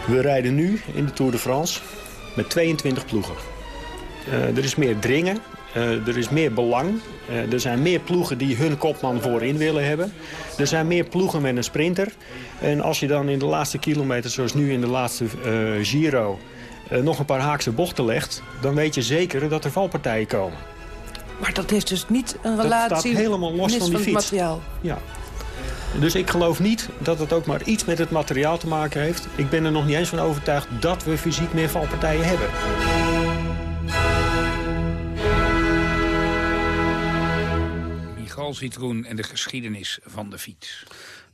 We rijden nu in de Tour de France met 22 ploegen. Eh, er is meer dringen, eh, er is meer belang. Er zijn meer ploegen die hun kopman voorin willen hebben. Er zijn meer ploegen met een sprinter. En als je dan in de laatste kilometer, zoals nu in de laatste Giro... nog een paar haakse bochten legt... dan weet je zeker dat er valpartijen komen. Maar dat heeft dus niet een Dat relatie staat helemaal los van die het fiets. materiaal. Ja. Dus ik geloof niet dat het ook maar iets met het materiaal te maken heeft. Ik ben er nog niet eens van overtuigd dat we fysiek meer valpartijen hebben. Michal Citroen en de geschiedenis van de fiets.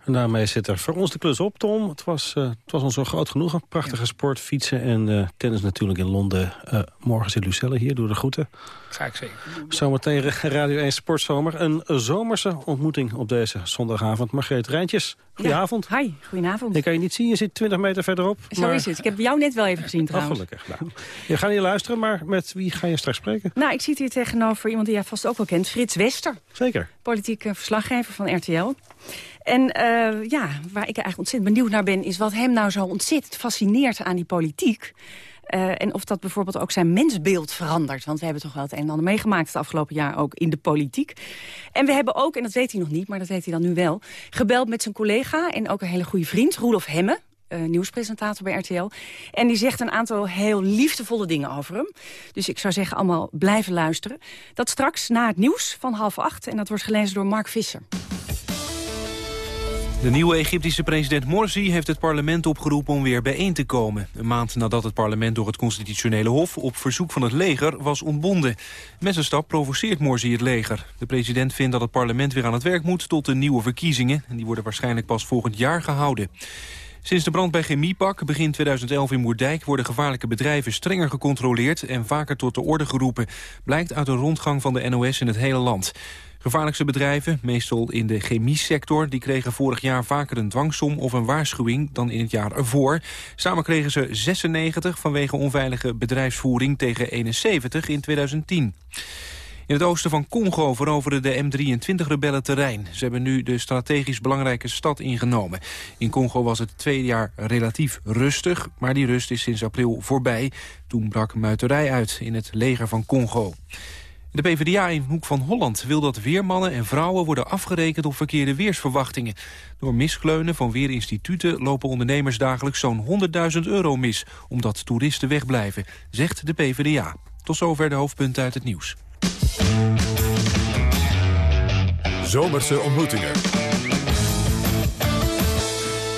En daarmee zit er voor ons de klus op, Tom. Het was, eh, het was ons zo groot genoeg. Een prachtige sport, fietsen en eh, tennis natuurlijk in Londen. Eh, morgen zit Lucelle hier, doe de groeten. Ga ik zeker. Zometeen Radio 1 Sportzomer. Een zomerse ontmoeting op deze zondagavond. Margreet Rijntjes, goedenavond. Ja, hi, goedenavond. Ik kan je niet zien, je zit 20 meter verderop. Zo maar... is het. Ik heb jou net wel even gezien Oh, trouwens. gelukkig. Nou, je gaat niet luisteren, maar met wie ga je straks spreken? Nou, ik zit hier tegenover iemand die jij vast ook wel kent. Frits Wester. Zeker. Politiek eh, verslaggever van RTL. En eh, ja, waar ik eigenlijk ontzettend benieuwd naar ben... is wat hem nou zo ontzettend fascineert aan die politiek. Eh, en of dat bijvoorbeeld ook zijn mensbeeld verandert. Want we hebben toch wel het een en ander meegemaakt het afgelopen jaar ook in de politiek. En we hebben ook, en dat weet hij nog niet, maar dat weet hij dan nu wel... gebeld met zijn collega en ook een hele goede vriend, Roelof Hemme eh, nieuwspresentator bij RTL. En die zegt een aantal heel liefdevolle dingen over hem. Dus ik zou zeggen allemaal blijven luisteren. Dat straks na het nieuws van half acht. En dat wordt gelezen door Mark Visser. De nieuwe Egyptische president Morsi heeft het parlement opgeroepen om weer bijeen te komen. Een maand nadat het parlement door het constitutionele hof op verzoek van het leger was ontbonden. Met zijn stap provoceert Morsi het leger. De president vindt dat het parlement weer aan het werk moet tot de nieuwe verkiezingen. En die worden waarschijnlijk pas volgend jaar gehouden. Sinds de brand bij Chemiepak begin 2011 in Moerdijk... worden gevaarlijke bedrijven strenger gecontroleerd... en vaker tot de orde geroepen. Blijkt uit een rondgang van de NOS in het hele land. Gevaarlijkste bedrijven, meestal in de chemiesector... die kregen vorig jaar vaker een dwangsom of een waarschuwing dan in het jaar ervoor. Samen kregen ze 96 vanwege onveilige bedrijfsvoering tegen 71 in 2010. In het oosten van Congo veroveren de M23-rebellen terrein. Ze hebben nu de strategisch belangrijke stad ingenomen. In Congo was het twee jaar relatief rustig, maar die rust is sinds april voorbij. Toen brak muiterij uit in het leger van Congo. De PvdA in Hoek van Holland wil dat weermannen en vrouwen worden afgerekend op verkeerde weersverwachtingen. Door miskleunen van weerinstituten lopen ondernemers dagelijks zo'n 100.000 euro mis, omdat toeristen wegblijven, zegt de PvdA. Tot zover de hoofdpunten uit het nieuws. Zomerse ontmoetingen.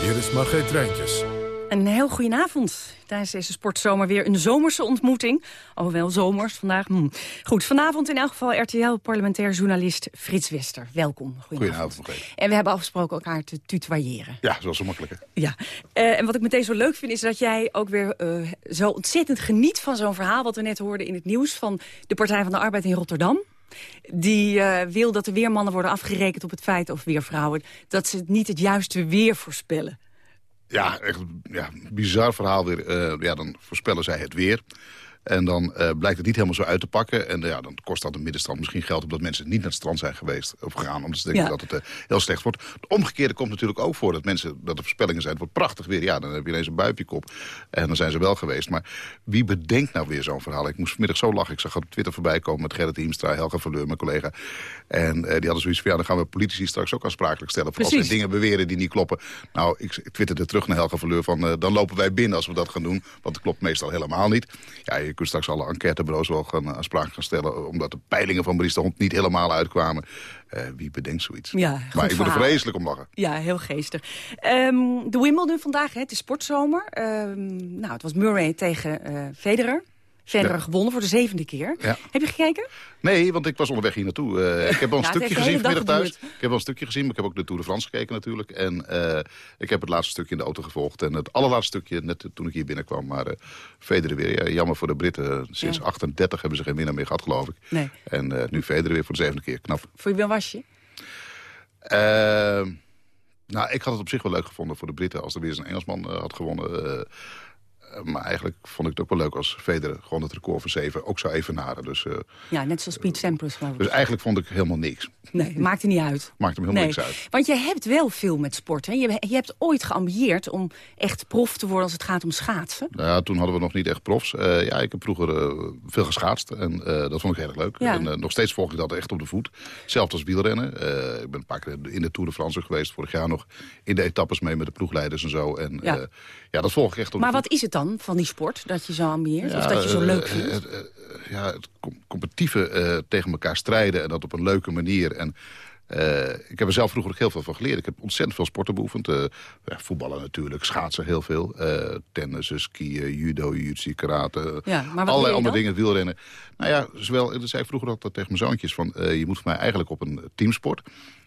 Hier is Margreet Rijntjes. Een heel goedenavond. Tijdens deze sportzomer weer een zomerse ontmoeting. Alhoewel zomers vandaag. Hm. Goed, vanavond in elk geval RTL-parlementair journalist Frits Wester. Welkom. Goedenavond. Margreet. En we hebben afgesproken elkaar te tutoyeren. Ja, zoals zo makkelijk. hè? Ja, Eh, en wat ik meteen zo leuk vind is dat jij ook weer eh, zo ontzettend geniet van zo'n verhaal... wat we net hoorden in het nieuws van de Partij van de Arbeid in Rotterdam. Die eh, wil dat de weermannen worden afgerekend op het feit, of weervrouwen... dat ze niet het juiste weer voorspellen. Ja, echt ja, bizar verhaal weer. Eh, ja, dan voorspellen zij het weer. En dan eh, blijkt het niet helemaal zo uit te pakken. En eh, ja, dan kost dat de middenstand misschien geld... omdat mensen niet naar het strand zijn geweest of gegaan... omdat ze denken Ja. dat het heel slecht wordt. Het omgekeerde komt natuurlijk ook voor. Dat mensen, dat er voorspellingen zijn, het wordt prachtig weer. Ja, dan heb je ineens een bui op je kop. En dan zijn ze wel geweest. Maar wie bedenkt nou weer zo'n verhaal? Ik moest vanmiddag zo lachen. Ik zag op Twitter voorbij komen met Gerrit Hiemstra... Helga Verleur, mijn collega. En eh, die hadden zoiets van... ja, dan gaan we politici straks ook aansprakelijk stellen... voor als ze dingen beweren die niet kloppen. Nou, ik, twitterde terug naar Helga Verleur van... eh, dan lopen wij binnen als we dat gaan doen. Want dat klopt meestal helemaal niet. Ja, je kunt straks alle enquêtebureaus wel gaan eh, aansprakelijk gaan stellen... omdat de peilingen van Maurice de Hond niet helemaal uitkwamen. Wie bedenkt zoiets? Ja, maar ik moet er vreselijk om lachen. Ja, heel geestig. Ehm, de Wimbledon vandaag, hè, het is sportzomer. Ehm, nou, het was Murray tegen Federer. Ja. gewonnen voor de zevende keer. Ja. Heb je gekeken? Nee, want ik was onderweg hier naartoe. Eh, ik heb wel een *laughs* Ja, stukje gezien vanmiddag thuis. Ik heb wel een stukje gezien, maar ik heb ook de Tour de France gekeken natuurlijk. En eh, ik heb het laatste stukje in de auto gevolgd. En het allerlaatste stukje net toen ik hier binnenkwam. Maar eh Federer weer, ja, jammer voor de Britten. Sinds Ja. 38 hebben ze geen winnaar meer gehad, geloof ik. Nee. En nu Federer weer voor de zevende keer. Knap. Voor je wel wasje? Eh, nou, ik had het op zich wel leuk gevonden voor de Britten... als er weer eens een Engelsman had gewonnen. Eh, eh, maar eigenlijk vond ik het ook wel leuk als Federer gewoon het record van zeven ook zou evenaren. Dus, eh, Ja, net zoals Pete Sampras, geloof ik. dus eigenlijk vond ik helemaal niks. Nee, *laughs* maakt er niet uit. Maakt hem helemaal Nee, niks uit. Want je hebt wel veel met sport. Hè? Je, je hebt ooit geambieerd om echt prof te worden als het gaat om schaatsen. Nou ja, toen hadden we nog niet echt profs. Eh, ja, ik heb vroeger eh, veel geschaatst en eh, dat vond ik heel erg leuk. Ja. En eh, nog steeds volg ik dat echt op de voet. Zelfs als wielrennen. Eh, ik ben een paar keer in de Tour de France geweest. Vorig jaar nog in de etappes mee met de ploegleiders en zo. En Ja. ja, dat volg ik echt op Maar de wat voet. is het dan? Dan van die sport dat je zo ambieert? of dat je zo eh, leuk vindt? eh, eh, ja, het com- competitieve eh, tegen elkaar strijden en dat op een leuke manier. En ik heb er zelf vroeger ook heel veel van geleerd. Ik heb ontzettend veel sporten beoefend. Ja, voetballen natuurlijk, schaatsen heel veel. eh tennissen, skiën, judo, jiu karate. Ja, allerlei andere dingen, wielrennen. Nou ja, zowel, dat zei ik vroeger altijd tegen mijn zoontjes... van je moet voor mij eigenlijk op een teamsport...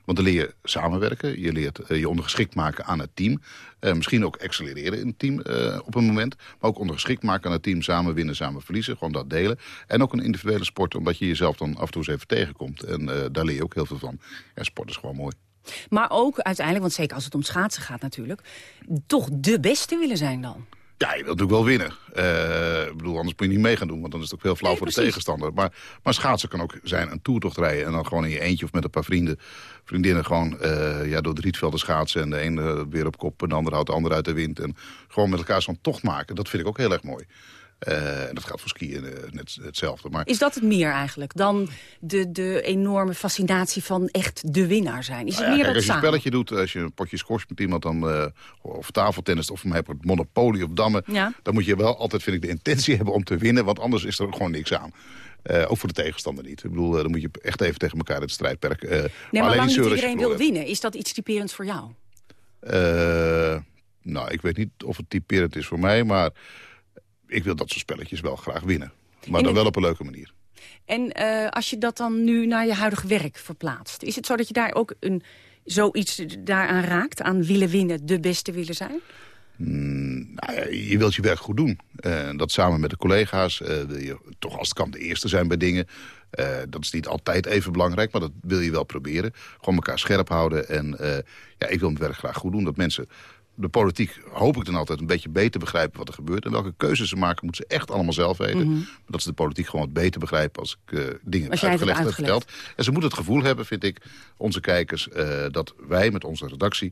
Want dan leer je samenwerken, je leert eh, je ondergeschikt maken aan het team. Eh, misschien ook accelereren in het team eh, op een moment. Maar ook ondergeschikt maken aan het team, samen winnen, samen verliezen. Gewoon dat delen. En ook een individuele sport, omdat je jezelf dan af en toe eens even tegenkomt. En daar leer je ook heel veel van. Ja, sport is gewoon mooi. Maar ook uiteindelijk, want zeker als het om schaatsen gaat natuurlijk... toch de beste willen zijn dan. Ja, je wilt natuurlijk wel winnen. Eh, ik bedoel, anders moet je niet mee gaan doen, want dan is het ook heel flauw Nee, voor de tegenstander. Maar, maar schaatsen kan ook zijn een toertocht rijden... en dan gewoon in je eentje of met een paar vrienden, vriendinnen... gewoon eh, ja, door de rietvelden schaatsen en de ene weer op kop... en de ander houdt de ander uit de wind. En gewoon met elkaar zo'n tocht maken, dat vind ik ook heel erg mooi. Eh, en dat geldt voor skiën eh, net hetzelfde. Maar Is dat het meer eigenlijk dan de, de enorme fascinatie van echt de winnaar zijn? Is het Nou ja, meer kijk, als je een spelletje doet, als je een potje squash met iemand dan, eh, of tafeltennis of mij het Monopoly of dammen, Ja. dan moet je wel altijd, vind ik, de intentie *laughs* hebben om te winnen, want anders is er gewoon niks aan. Eh, ook voor de tegenstander niet. Ik bedoel, eh, dan moet je echt even tegen elkaar in het strijdperk. eh, Nee, maar, alleen lang niet iedereen wil winnen. Is dat iets typerends voor jou? Eh, nou, ik weet niet of het typerend is voor mij, maar ik wil dat soort spelletjes wel graag winnen. Maar dan wel op een leuke manier. En eh, als je dat dan nu naar je huidige werk verplaatst... is het zo dat je daar ook een, zoiets daaraan raakt? Aan willen winnen, de beste willen zijn? Mm, nou ja, je wilt je werk goed doen. Eh, dat samen met de collega's. eh, wil je toch als het kan de eerste zijn bij dingen. Dat is niet altijd even belangrijk, maar dat wil je wel proberen. Gewoon elkaar scherp houden. En ja, ik wil mijn werk graag goed doen. Dat mensen de politiek, hoop ik dan altijd, een beetje beter begrijpen wat er gebeurt. En welke keuzes ze maken, moeten ze echt allemaal zelf weten. Mhm. Dat ze de politiek gewoon wat beter begrijpen als ik eh, dingen Als uitgelegd heb verteld. En ze moeten het gevoel hebben, vind ik, onze kijkers... eh, dat wij met onze redactie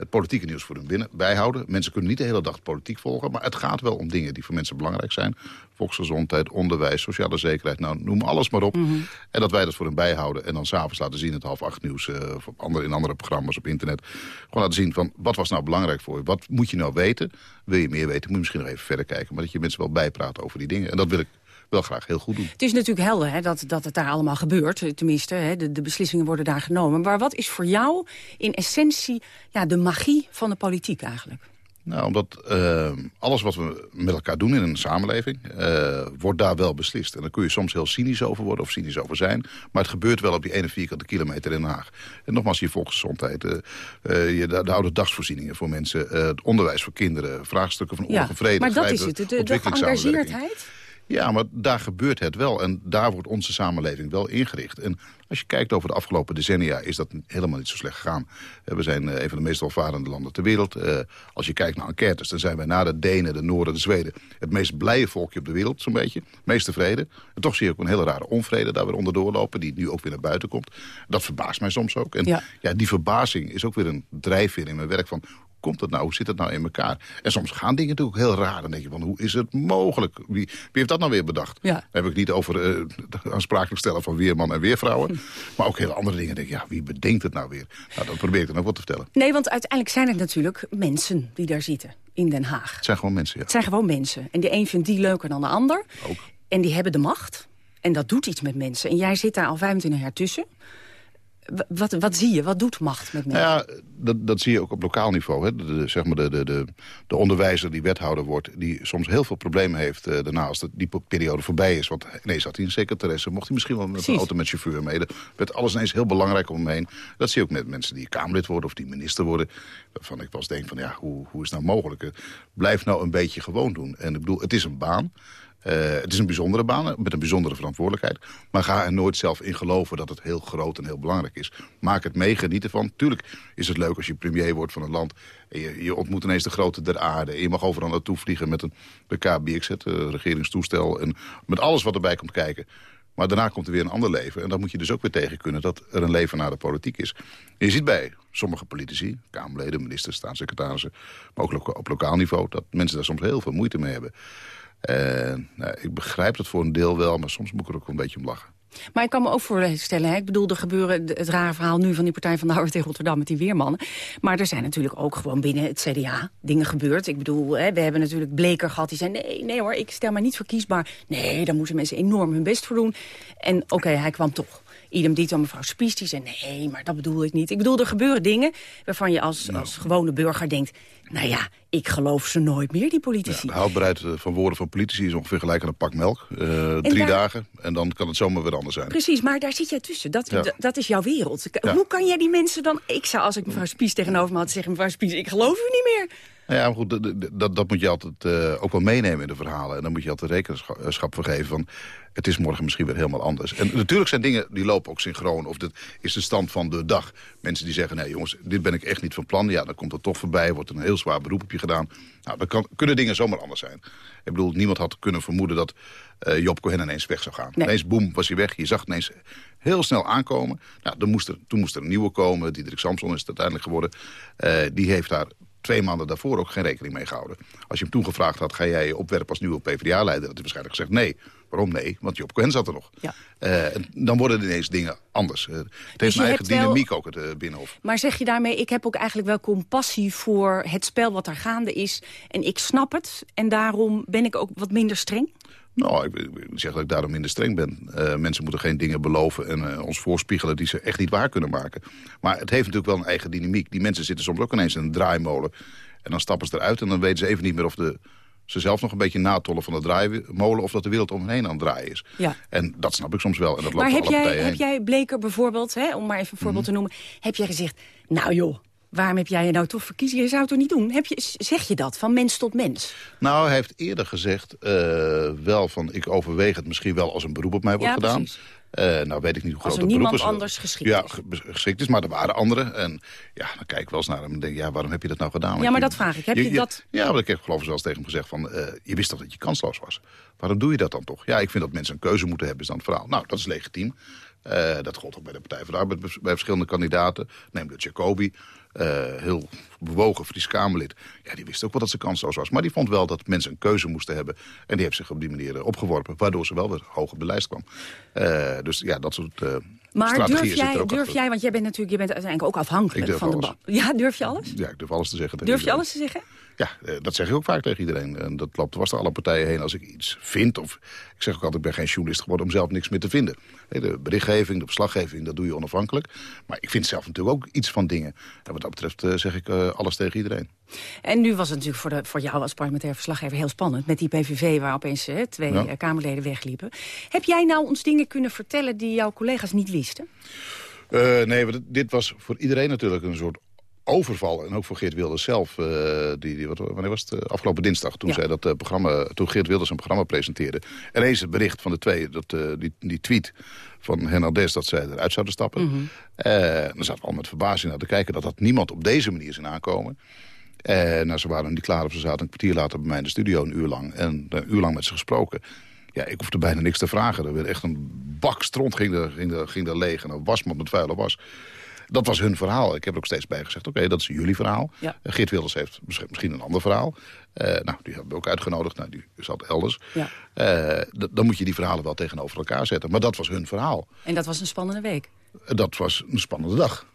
het politieke nieuws voor hun binnen, bijhouden. Mensen kunnen niet de hele dag politiek volgen, maar het gaat wel om dingen die voor mensen belangrijk zijn. Volksgezondheid, onderwijs, sociale zekerheid, nou noem alles maar op. Mhm. En dat wij dat voor hun bijhouden en dan s'avonds laten zien... het half acht nieuws eh, of andere, in andere programma's op internet. Gewoon laten zien van wat was nou belangrijk voor je? Wat moet je nou weten? Wil je meer weten, moet je misschien nog even verder kijken. Maar dat je mensen wel bijpraat over die dingen. En dat wil ik wel graag heel goed doen. Het is natuurlijk helder hè, dat, dat het daar allemaal gebeurt. Tenminste, hè, de, de beslissingen worden daar genomen. Maar wat is voor jou in essentie ja, de magie van de politiek eigenlijk? Nou, omdat eh, alles wat we met elkaar doen in een samenleving... eh, wordt daar wel beslist. En daar kun je soms heel cynisch over worden of cynisch over zijn. Maar het gebeurt wel op die ene vierkante kilometer in Den Haag. En nogmaals, je volksgezondheid, eh, je, de, de oude dagsvoorzieningen voor mensen... het onderwijs voor kinderen, vraagstukken van oorlog en vrede... maar dat is het, de, de, geëngageerdheid. Ja, maar daar gebeurt het wel. En daar wordt onze samenleving wel ingericht. En als je kijkt over de afgelopen decennia... is dat helemaal niet zo slecht gegaan. Eh, We zijn eh, een van de meest welvarende landen ter wereld. Eh, als je kijkt naar enquêtes, dan zijn wij na de Denen, de Noorden, de Zweden... het meest blije volkje op de wereld, zo'n beetje. Het meest tevreden. En toch zie je ook een hele rare onvrede daar weer onderdoor lopen... die nu ook weer naar buiten komt. Dat verbaast mij soms ook. En Ja. ja, die verbazing is ook weer een drijfveer in mijn werk van... Komt dat nou? Hoe zit het nou in elkaar? En soms gaan dingen natuurlijk heel raar. Dan denk je van, hoe is het mogelijk? Wie, wie heeft dat nou weer bedacht? Ja. Dan heb ik niet over het aansprakelijk stellen van weerman en weervrouwen. Maar ook hele andere dingen. Dan denk ik, ja, wie bedenkt het nou weer? Nou, dat probeer ik dan ook wat te vertellen. Nee, want uiteindelijk zijn het natuurlijk mensen die daar zitten in Den Haag. Het zijn gewoon mensen, ja. Het zijn gewoon mensen. En de een vindt die leuker dan de ander. Ook. En die hebben de macht. En dat doet iets met mensen. En jij zit daar al 25 jaar tussen. Wat, wat zie je? Wat doet macht met mensen? Nou ja, dat, dat zie je ook op lokaal niveau. Hè. De, de- zeg maar de, de, de, de onderwijzer die wethouder wordt... die soms heel veel problemen heeft eh, daarna als de, die periode voorbij is. Want ineens had hij een secretaresse. Mocht hij misschien wel met Precies. een auto met chauffeur mee. Er werd alles ineens heel belangrijk om hem heen. Dat zie je ook met mensen die Kamerlid worden of die minister worden. Waarvan ik wel eens denk van ja, hoe, hoe is het nou mogelijk? Eh, Blijf nou een beetje gewoon doen. En ik bedoel, het is een baan. Eh, het is een bijzondere baan met een bijzondere verantwoordelijkheid. Maar ga er nooit zelf in geloven dat het heel groot en heel belangrijk is. Maak het mee, geniet ervan. Tuurlijk is het leuk als je premier wordt van een land. Je, je ontmoet ineens de grote der aarde. Je mag overal naartoe vliegen met een de KBX, het eh, regeringstoestel. En met alles wat erbij komt kijken. Maar daarna komt er weer een ander leven. En dan moet je dus ook weer tegen kunnen dat er een leven na de politiek is. Je ziet bij sommige politici, Kamerleden, ministers, staatssecretarissen... maar ook op lokaal niveau, dat mensen daar soms heel veel moeite mee hebben. En nou, ik begrijp dat voor een deel wel, maar soms moet ik er ook een beetje om lachen. Maar ik kan me ook voorstellen, hè, ik bedoel, er gebeuren het rare verhaal nu van die Partij van de Arbeid in Rotterdam met die weermannen. Maar er zijn natuurlijk ook gewoon binnen het CDA dingen gebeurd. Ik bedoel, hè, we hebben natuurlijk Bleker gehad, die zei nee, nee hoor, ik stel mij niet verkiesbaar. Nee, daar moeten mensen enorm hun best voor doen. En oké, hij kwam toch. Idem dito mevrouw Spies, die zei nee, maar dat bedoel ik niet. Ik bedoel, er gebeuren dingen waarvan je als, als gewone burger denkt... nou ja, ik geloof ze nooit meer, die politici. de houdbaarheid eh, van woorden van politici is ongeveer gelijk aan een pak melk. Uh, drie daar- dagen en dan kan het zomaar weer anders zijn. Precies, maar daar zit jij tussen. Dat, Ja. dat is jouw wereld. Ja. Hoe kan jij die mensen dan... Ik zou, als ik mevrouw Spies tegenover me had, zeggen... mevrouw Spies, ik geloof u niet meer. Nou ja, maar goed, dat- dat, dat, dat moet je altijd eh, ook wel meenemen in de verhalen. En dan moet je altijd rekenschap voor geven van... het is morgen misschien weer helemaal anders. En natuurlijk zijn dingen die lopen ook synchroon. Of dit is de stand van de dag. Mensen die zeggen, nee jongens, dit ben ik echt niet van plan. Ja, dan komt het toch voorbij, wordt een heel zwaar beroep op je gedaan. Nou, dan kan, kunnen dingen zomaar anders zijn. Ik bedoel, niemand had kunnen vermoeden dat eh, Job Cohen ineens weg zou gaan. Ineens, boem, was hij weg. Je zag ineens heel snel aankomen. Nou, dan moest er, toen moest er een nieuwe komen. Diederik Samson is het uiteindelijk geworden. Eh, die heeft daar twee maanden daarvoor ook geen rekening mee gehouden. Als je hem toen gevraagd had, ga jij je opwerpen als nieuwe PvdA-leider... had hij waarschijnlijk gezegd nee. Waarom nee? Want Job Cohen zat er nog. Eh, en dan worden ineens dingen anders. Eh, het heeft je een eigen wel- dynamiek ook, het eh, Binnenhof. Maar zeg je daarmee, ik heb ook eigenlijk wel compassie voor het spel wat daar gaande is. En ik snap het. En daarom ben ik ook wat minder streng. Nou, ik, ik zeg dat ik daarom minder streng ben. Eh, mensen moeten geen dingen beloven en eh, ons voorspiegelen... die ze echt niet waar kunnen maken. Maar het heeft natuurlijk wel een eigen dynamiek. Die mensen zitten soms ook ineens in een draaimolen. En dan stappen ze eruit en dan weten ze even niet meer of de, ze zelf nog een beetje natollen van de draaimolen... of dat de wereld om hen heen aan het draaien is. Ja. En dat snap ik soms wel. En dat Maar heb jij, heb jij Bleker bijvoorbeeld, hè, om maar even een voorbeeld te noemen... heb jij gezegd, nou joh, waarom heb jij je nou toch verkiezen? Je zou het toch niet doen? Heb je, zeg je dat, van mens tot mens? Nou, hij heeft eerder gezegd eh, wel van... ik overweeg het misschien wel als een beroep op mij wordt Ja, gedaan. Eh, nou weet ik niet hoe groot het niemand beroep is. anders geschikt ja, is. ge- geschikt is, maar er waren anderen. En ja, dan kijk ik wel eens naar hem en denk ja, waarom heb je dat nou gedaan? Want Ja, maar je- dat vraag ik. Heb je dat- Ja, maar ik heb geloof ik zelfs tegen hem gezegd van... eh, je wist toch dat je kansloos was? Waarom doe je dat dan toch? Ja, ik vind dat mensen een keuze moeten hebben, is dan het verhaal. Nou, dat is legitiem. Eh, dat gold ook bij de Partij van de Arbeid, bij verschillende kandidaten. Neem de Jacobi, eh, heel bewogen Fries Kamerlid. Ja, die wist ook wel dat ze kansloos was. Maar die vond wel dat mensen een keuze moesten hebben. En die heeft zich op die manier eh, opgeworpen. Waardoor ze wel weer hoog op de lijst kwam. Eh, dus ja, dat soort eh Maar durf jij, durf achter. jij, want jij bent natuurlijk je bent uiteindelijk ook afhankelijk van de bal. Ja, durf je alles? Ja, ik durf alles te zeggen. Durf je alles te zeggen? Ja, eh, dat zeg ik ook vaak tegen iedereen. En dat loopt dwars door alle partijen heen. Als ik iets vind, of ik zeg ook altijd, ik ben geen journalist geworden om zelf niks meer te vinden. Nee, De berichtgeving, de verslaggeving, dat doe je onafhankelijk. Maar ik vind zelf natuurlijk ook iets van dingen. En wat dat betreft eh, zeg ik eh, alles tegen iedereen. En nu was het natuurlijk voor, de, voor jou als parlementair verslaggever heel spannend... met die PVV waar opeens eh, twee Ja. Kamerleden wegliepen. Heb jij nou ons dingen kunnen vertellen die jouw collega's niet wisten? Eh, nee, dit was voor iedereen natuurlijk een soort overval. En ook voor Geert Wilders zelf. eh, die, die, wat, wanneer was het? Eh, afgelopen dinsdag. Toen, Ja. zij dat, eh, programma, toen Geert Wilders een programma presenteerde. En eens het bericht van de twee. Dat, die, die tweet van Hernandez dat zij eruit zouden stappen. Eh, dan zaten we al met verbazing naar te kijken... dat dat niemand op deze manier zien aankomen. En nou, ze waren niet klaar of ze zaten een kwartier later bij mij in de studio een uur lang. En een uur lang met ze gesproken. Ja, ik hoefde bijna niks te vragen. Er werd echt een bak stront ging er, ging er, ging er leeg. En een wasmand met vuile was. Dat was hun verhaal. Ik heb er ook steeds bij gezegd, oké, dat is jullie verhaal. Ja. Eh, Geert Wilders heeft misschien een ander verhaal. Eh, nou, die hebben we ook uitgenodigd. Nou, die zat elders. Ja. Eh, dan moet je die verhalen wel tegenover elkaar zetten. Maar dat was hun verhaal. En dat was een spannende week. Dat was een spannende dag.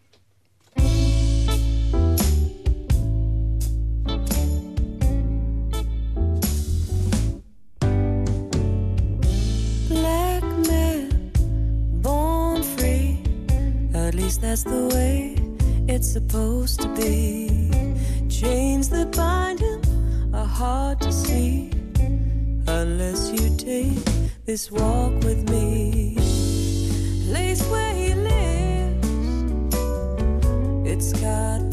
That's the way it's supposed to be. Chains that bind him are hard to see unless you take this walk with me. Place where he lives, it's got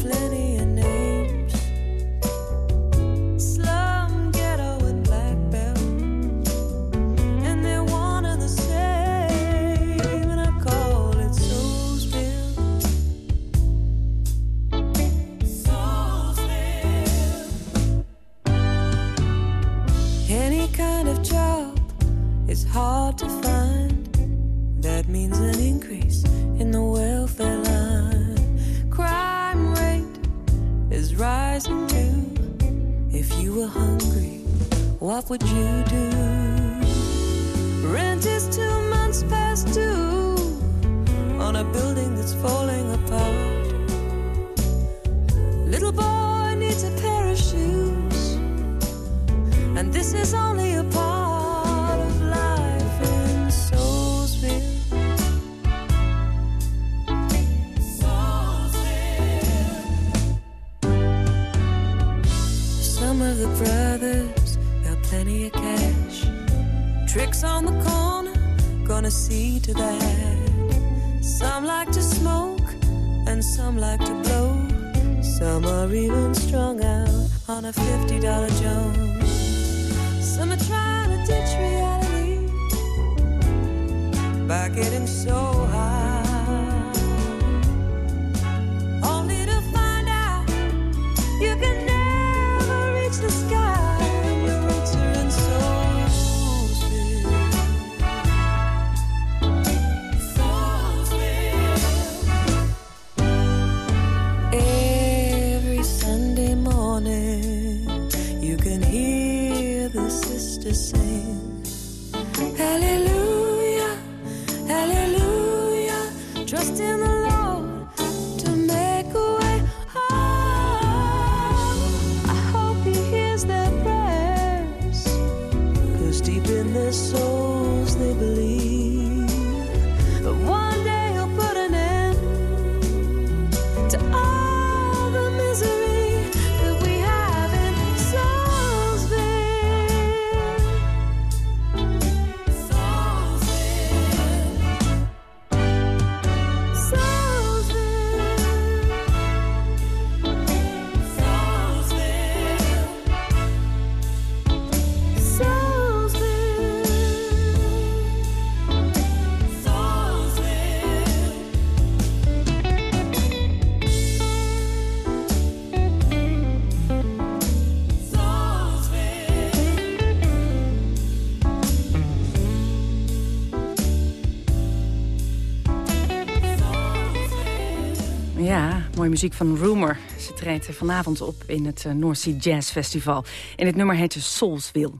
mooie muziek van Rumor. Ze treedt vanavond op in het eh, North Sea Jazz Festival. En het nummer heet Soulsville.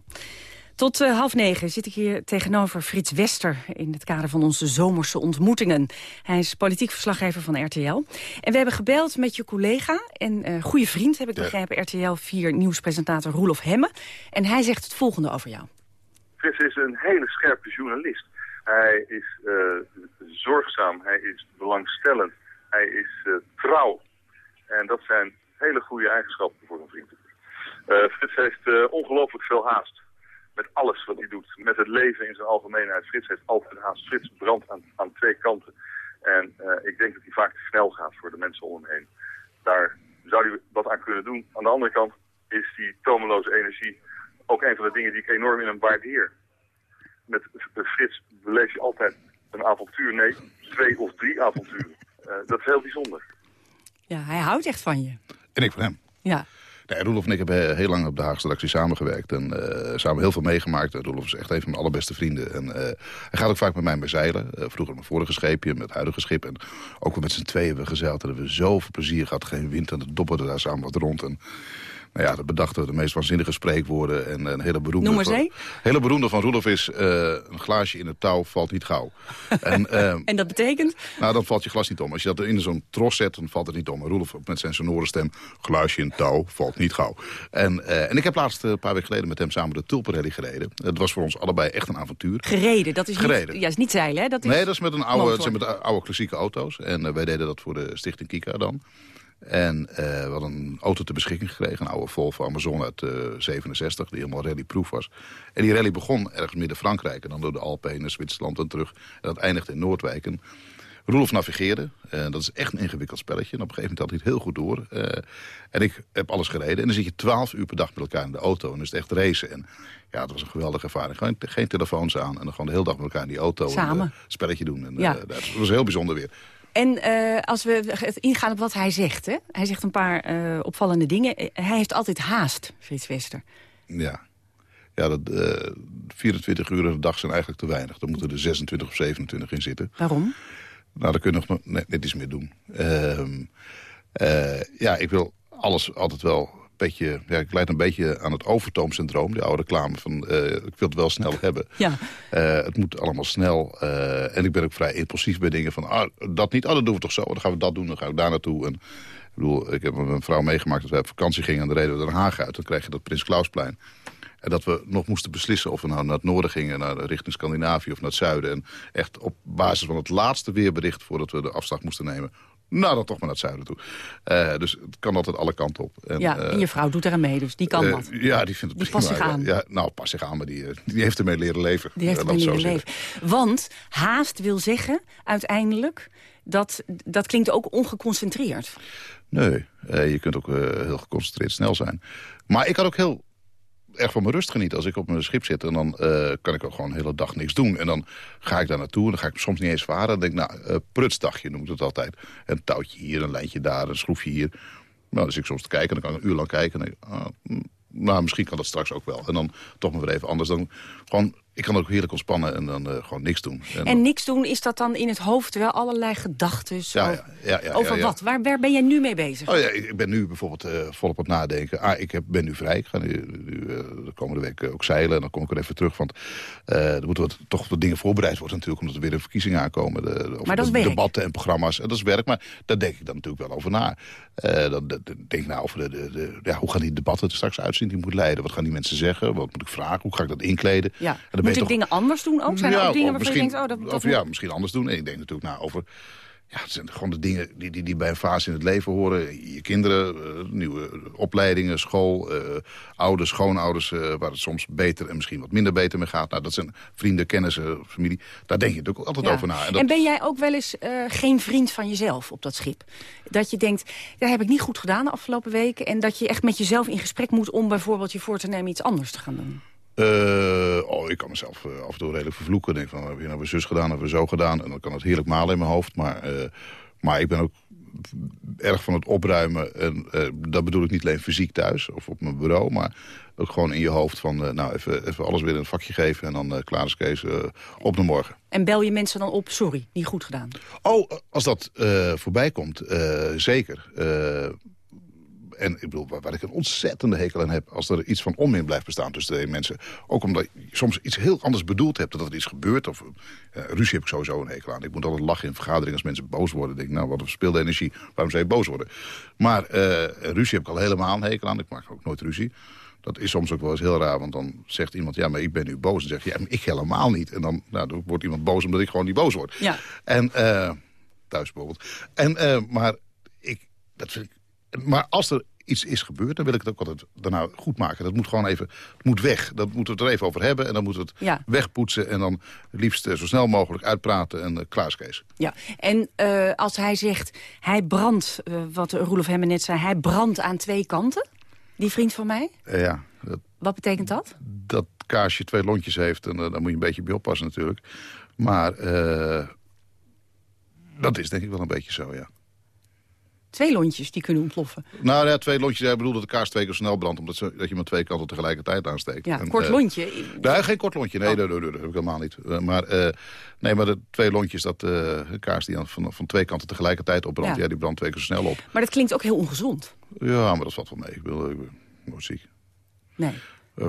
Tot eh, half negen zit ik hier tegenover Frits Wester... in het kader van onze zomerse ontmoetingen. Hij is politiek verslaggever van RTL. En we hebben gebeld met je collega en eh goede vriend... heb ik begrepen, RTL 4 nieuwspresentator Roelof Hemme. En hij zegt het volgende over jou. Frits is een hele scherpe journalist. Hij is zorgzaam, hij is belangstellend, hij is eh, trouw. En dat zijn hele goede eigenschappen voor een vriend. Eh, Frits heeft eh, ongelooflijk veel haast met alles wat hij doet. Met het leven in zijn algemeenheid. Frits heeft altijd haast. Frits brandt aan, aan twee kanten. En ik denk dat hij vaak te snel gaat voor de mensen om hem heen. Daar zou hij wat aan kunnen doen. Aan de andere kant is die tomeloze energie ook een van de dingen die ik enorm in hem waardeer. Met Frits beleef je altijd een avontuur. Nee, twee of drie avonturen. Eh, dat is heel bijzonder. Ja, hij houdt echt van je. En ik van hem. Ja. Nee, Roelof en ik hebben heel lang op de Haagse redactie samengewerkt. En eh, samen heel veel meegemaakt. Roelof is echt een van mijn allerbeste vrienden. En eh, hij gaat ook vaak met mij mee zeilen. Eh, vroeger mijn vorige scheepje, met het huidige schip. En ook wel met z'n tweeën hebben we gezeild. En hebben we zoveel plezier gehad. Geen wind en het dobberde daar samen wat rond. En nou ja, dat bedachten we de meest waanzinnige spreekwoorden. En een hele beroemde, Noem van, hele beroemde van Roelof is... eh, een glaasje in het touw valt niet gauw. *laughs* en, ehm, En dat betekent? nou, dan valt je glas niet om. Als je dat in zo'n tros zet, dan valt het niet om. Roelof met zijn sonore stem, glaasje in touw, valt niet gauw. En, eh, en ik heb laatst eh, een paar weken geleden met hem samen de Tulpenrally gereden. Het was voor ons allebei echt een avontuur. Gereden, dat is Gereden. niet, ja, is niet zeilen, hè? Dat is Nee, dat is met een oude, het zijn met oude klassieke auto's. En eh, wij deden dat voor de Stichting Kika dan. En eh, we hadden een auto ter beschikking gekregen. Een oude Volvo Amazon uit eh 67, die helemaal rallyproof was. En die rally begon ergens midden Frankrijk. En dan door de Alpen heen naar Zwitserland en terug. En dat eindigde in Noordwijk. En Roelof navigeerde. Eh, dat is echt een ingewikkeld spelletje. En op een gegeven moment had hij het heel goed door. En ik heb alles gereden. En dan zit je twaalf uur per dag met elkaar in de auto. En dan is het echt racen. En ja, dat was een geweldige ervaring. Gewoon geen telefoons aan. En dan gewoon de hele dag met elkaar in die auto. Samen. Een uh, spelletje doen. En, Ja. dat was heel bijzonder weer. En eh, als we ingaan op wat hij zegt, hè? hij zegt een paar eh, opvallende dingen. Eh, Hij heeft altijd haast, Frits Wester. Ja. Ja, dat, eh 24 uur in de dag zijn eigenlijk te weinig. Er moeten er 26 of 27 in zitten. Waarom? Nou, dan kun je nog net, net iets meer doen. Ehm, eh, ja, ik wil alles altijd wel beetje, ja, ik leid een beetje aan het overtoomsyndroom. Die oude reclame van, eh, ik wil het wel snel hebben. Ja. Eh, het moet allemaal snel. eh, en ik ben ook vrij impulsief bij dingen van, ah, dat niet, ah, dat doen we toch zo. Dan gaan we dat doen, dan gaan we daar naartoe. En, ik bedoel, ik heb met mijn vrouw meegemaakt dat wij op vakantie gingen... en dan reden we Den Haag uit. Dan kreeg je dat Prins Klausplein. En dat we nog moesten beslissen of we nou naar het noorden gingen... naar richting Scandinavië of naar het zuiden. En echt op basis van het laatste weerbericht... voordat we de afslag moesten nemen... nou, dan toch maar naar het zuiden toe. Eh, dus het kan altijd alle kanten op. En, ja, eh, en je vrouw doet er aan mee, dus die kan eh, dat. ja, die vindt het Die past zich aan. Ja, nou, pas zich aan, maar die, die heeft ermee leren leven. Die heeft je zo leven. Want haast wil zeggen, uiteindelijk... Dat, dat klinkt ook ongeconcentreerd. Nee, je kunt ook heel geconcentreerd snel zijn. Maar ik kan ook heel erg van mijn rust genieten. Als ik op mijn schip zit en dan eh, kan ik ook gewoon de hele dag niks doen. En dan ga ik daar naartoe en dan ga ik soms niet eens varen. Dan denk ik, nou, uh, prutsdagje ik het altijd. Een touwtje hier, een lijntje daar, een schroefje hier. Nou, dus ik soms te kijken, dan kan ik een uur lang kijken. En denk ah, mm, nou, misschien kan dat straks ook wel. En dan toch maar weer even anders. Dan gewoon, ik kan ook heerlijk ontspannen en dan uh, gewoon niks doen. En, en, niks doen, is dat dan in het hoofd wel allerlei gedachten? Ja, ja, ja, ja, over wat? Waar, waar ben jij nu mee bezig? Oh, ja, ik ben nu bijvoorbeeld uh, volop aan het nadenken. Ah, ik heb, ben nu vrij. Ik ga nu, nu uh, de komende week ook zeilen. En dan kom ik er even terug. Want er moeten wat, toch wat dingen voorbereid worden natuurlijk. Omdat er weer een verkiezingen aankomen. De, over maar dat de, is debatten en programma's. En dat is werk. Maar daar denk ik dan natuurlijk wel over na. dan denk ik nou over de, de, de, ja, hoe gaan die debatten er straks uitzien die moet leiden. Wat gaan die mensen zeggen? Wat moet ik vragen? Hoe ga ik dat inkleden? Ja. En dan moet ik toch... dingen anders doen ook? Zijn er ook dingen waarvan je denkt, oh, dat, dat of, ja, misschien anders doen. En ik denk natuurlijk nou, over... Ja, het zijn gewoon de dingen die, die, die bij een fase in het leven horen. Je kinderen, uh, nieuwe opleidingen, school, uh, ouders, schoonouders... Uh, waar het soms beter en misschien wat minder beter mee gaat. Nou, dat zijn vrienden, kennissen, familie. Daar denk je natuurlijk altijd ja. over na. En, dat... en, ben jij ook wel eens geen vriend van jezelf op dat schip? Dat je denkt, dat heb ik niet goed gedaan de afgelopen weken... en dat je echt met jezelf in gesprek moet om bijvoorbeeld je voor te nemen iets anders te gaan doen? Uh, oh, ik kan mezelf uh, af en toe redelijk vervloeken. Denk van, heb je nou weer zus gedaan, hebben we zo gedaan. En dan kan het heerlijk malen in mijn hoofd. Maar, uh, maar ik ben ook erg van het opruimen. En dat bedoel ik niet alleen fysiek thuis of op mijn bureau. Maar ook gewoon in je hoofd van, nou, even, even alles weer in een vakje geven. En dan klaar is Kees, op de morgen. En bel je mensen dan op, sorry, niet goed gedaan? Oh, als dat voorbij komt, zeker en ik bedoel, waar, waar, ik een ontzettende hekel aan heb... als er iets van onmin blijft bestaan tussen de mensen. Ook omdat je soms iets heel anders bedoeld hebt, dat er iets gebeurt. Of, uh, ruzie heb ik sowieso een hekel aan. Ik moet altijd lachen in vergaderingen als mensen boos worden. Ik denk, nou, wat een verspilde energie. Waarom zou je boos worden? Maar uh, ruzie heb ik al helemaal een hekel aan. Ik maak ook nooit ruzie. Dat is soms ook wel eens heel raar, want dan zegt iemand... ja, maar ik ben nu boos. En zeg je, ja, maar ik helemaal niet. En dan, nou, dan wordt iemand boos omdat ik gewoon niet boos word. Ja. En, uh, thuis bijvoorbeeld. En, maar, ik, dat vind ik, maar als er iets is gebeurd, dan wil ik het ook altijd daarna goed maken. Dat moet gewoon even, het moet weg. Dat moeten we het er even over hebben en dan moeten we het ja. wegpoetsen... en dan liefst uh, zo snel mogelijk uitpraten en uh, klaarskees. Ja, en uh, als hij zegt, hij brandt, wat Roelof Hemmen net zei... hij brandt aan twee kanten, die vriend van mij? ja. Dat, wat betekent dat? Dat kaarsje twee lontjes heeft en daar moet je een beetje bij oppassen natuurlijk. Maar dat is denk ik wel een beetje zo, ja. Twee lontjes die kunnen ontploffen. Nou ja, twee lontjes. Ik bedoel dat de kaars twee keer snel brandt... omdat ze, dat je met twee kanten tegelijkertijd aansteekt. Ja, en, kort uh, lontje. Nee, geen kort lontje. Nee, oh. nee, nee, nee, dat heb ik helemaal niet. Uh, maar, uh, nee, maar de twee lontjes, dat kaars die van, van twee kanten tegelijkertijd opbrandt... Ja. ja. die brandt twee keer zo snel op. Maar dat klinkt ook heel ongezond. Ja, maar dat valt wel mee. Ik, wil, ik ben nooit ziek. Nee.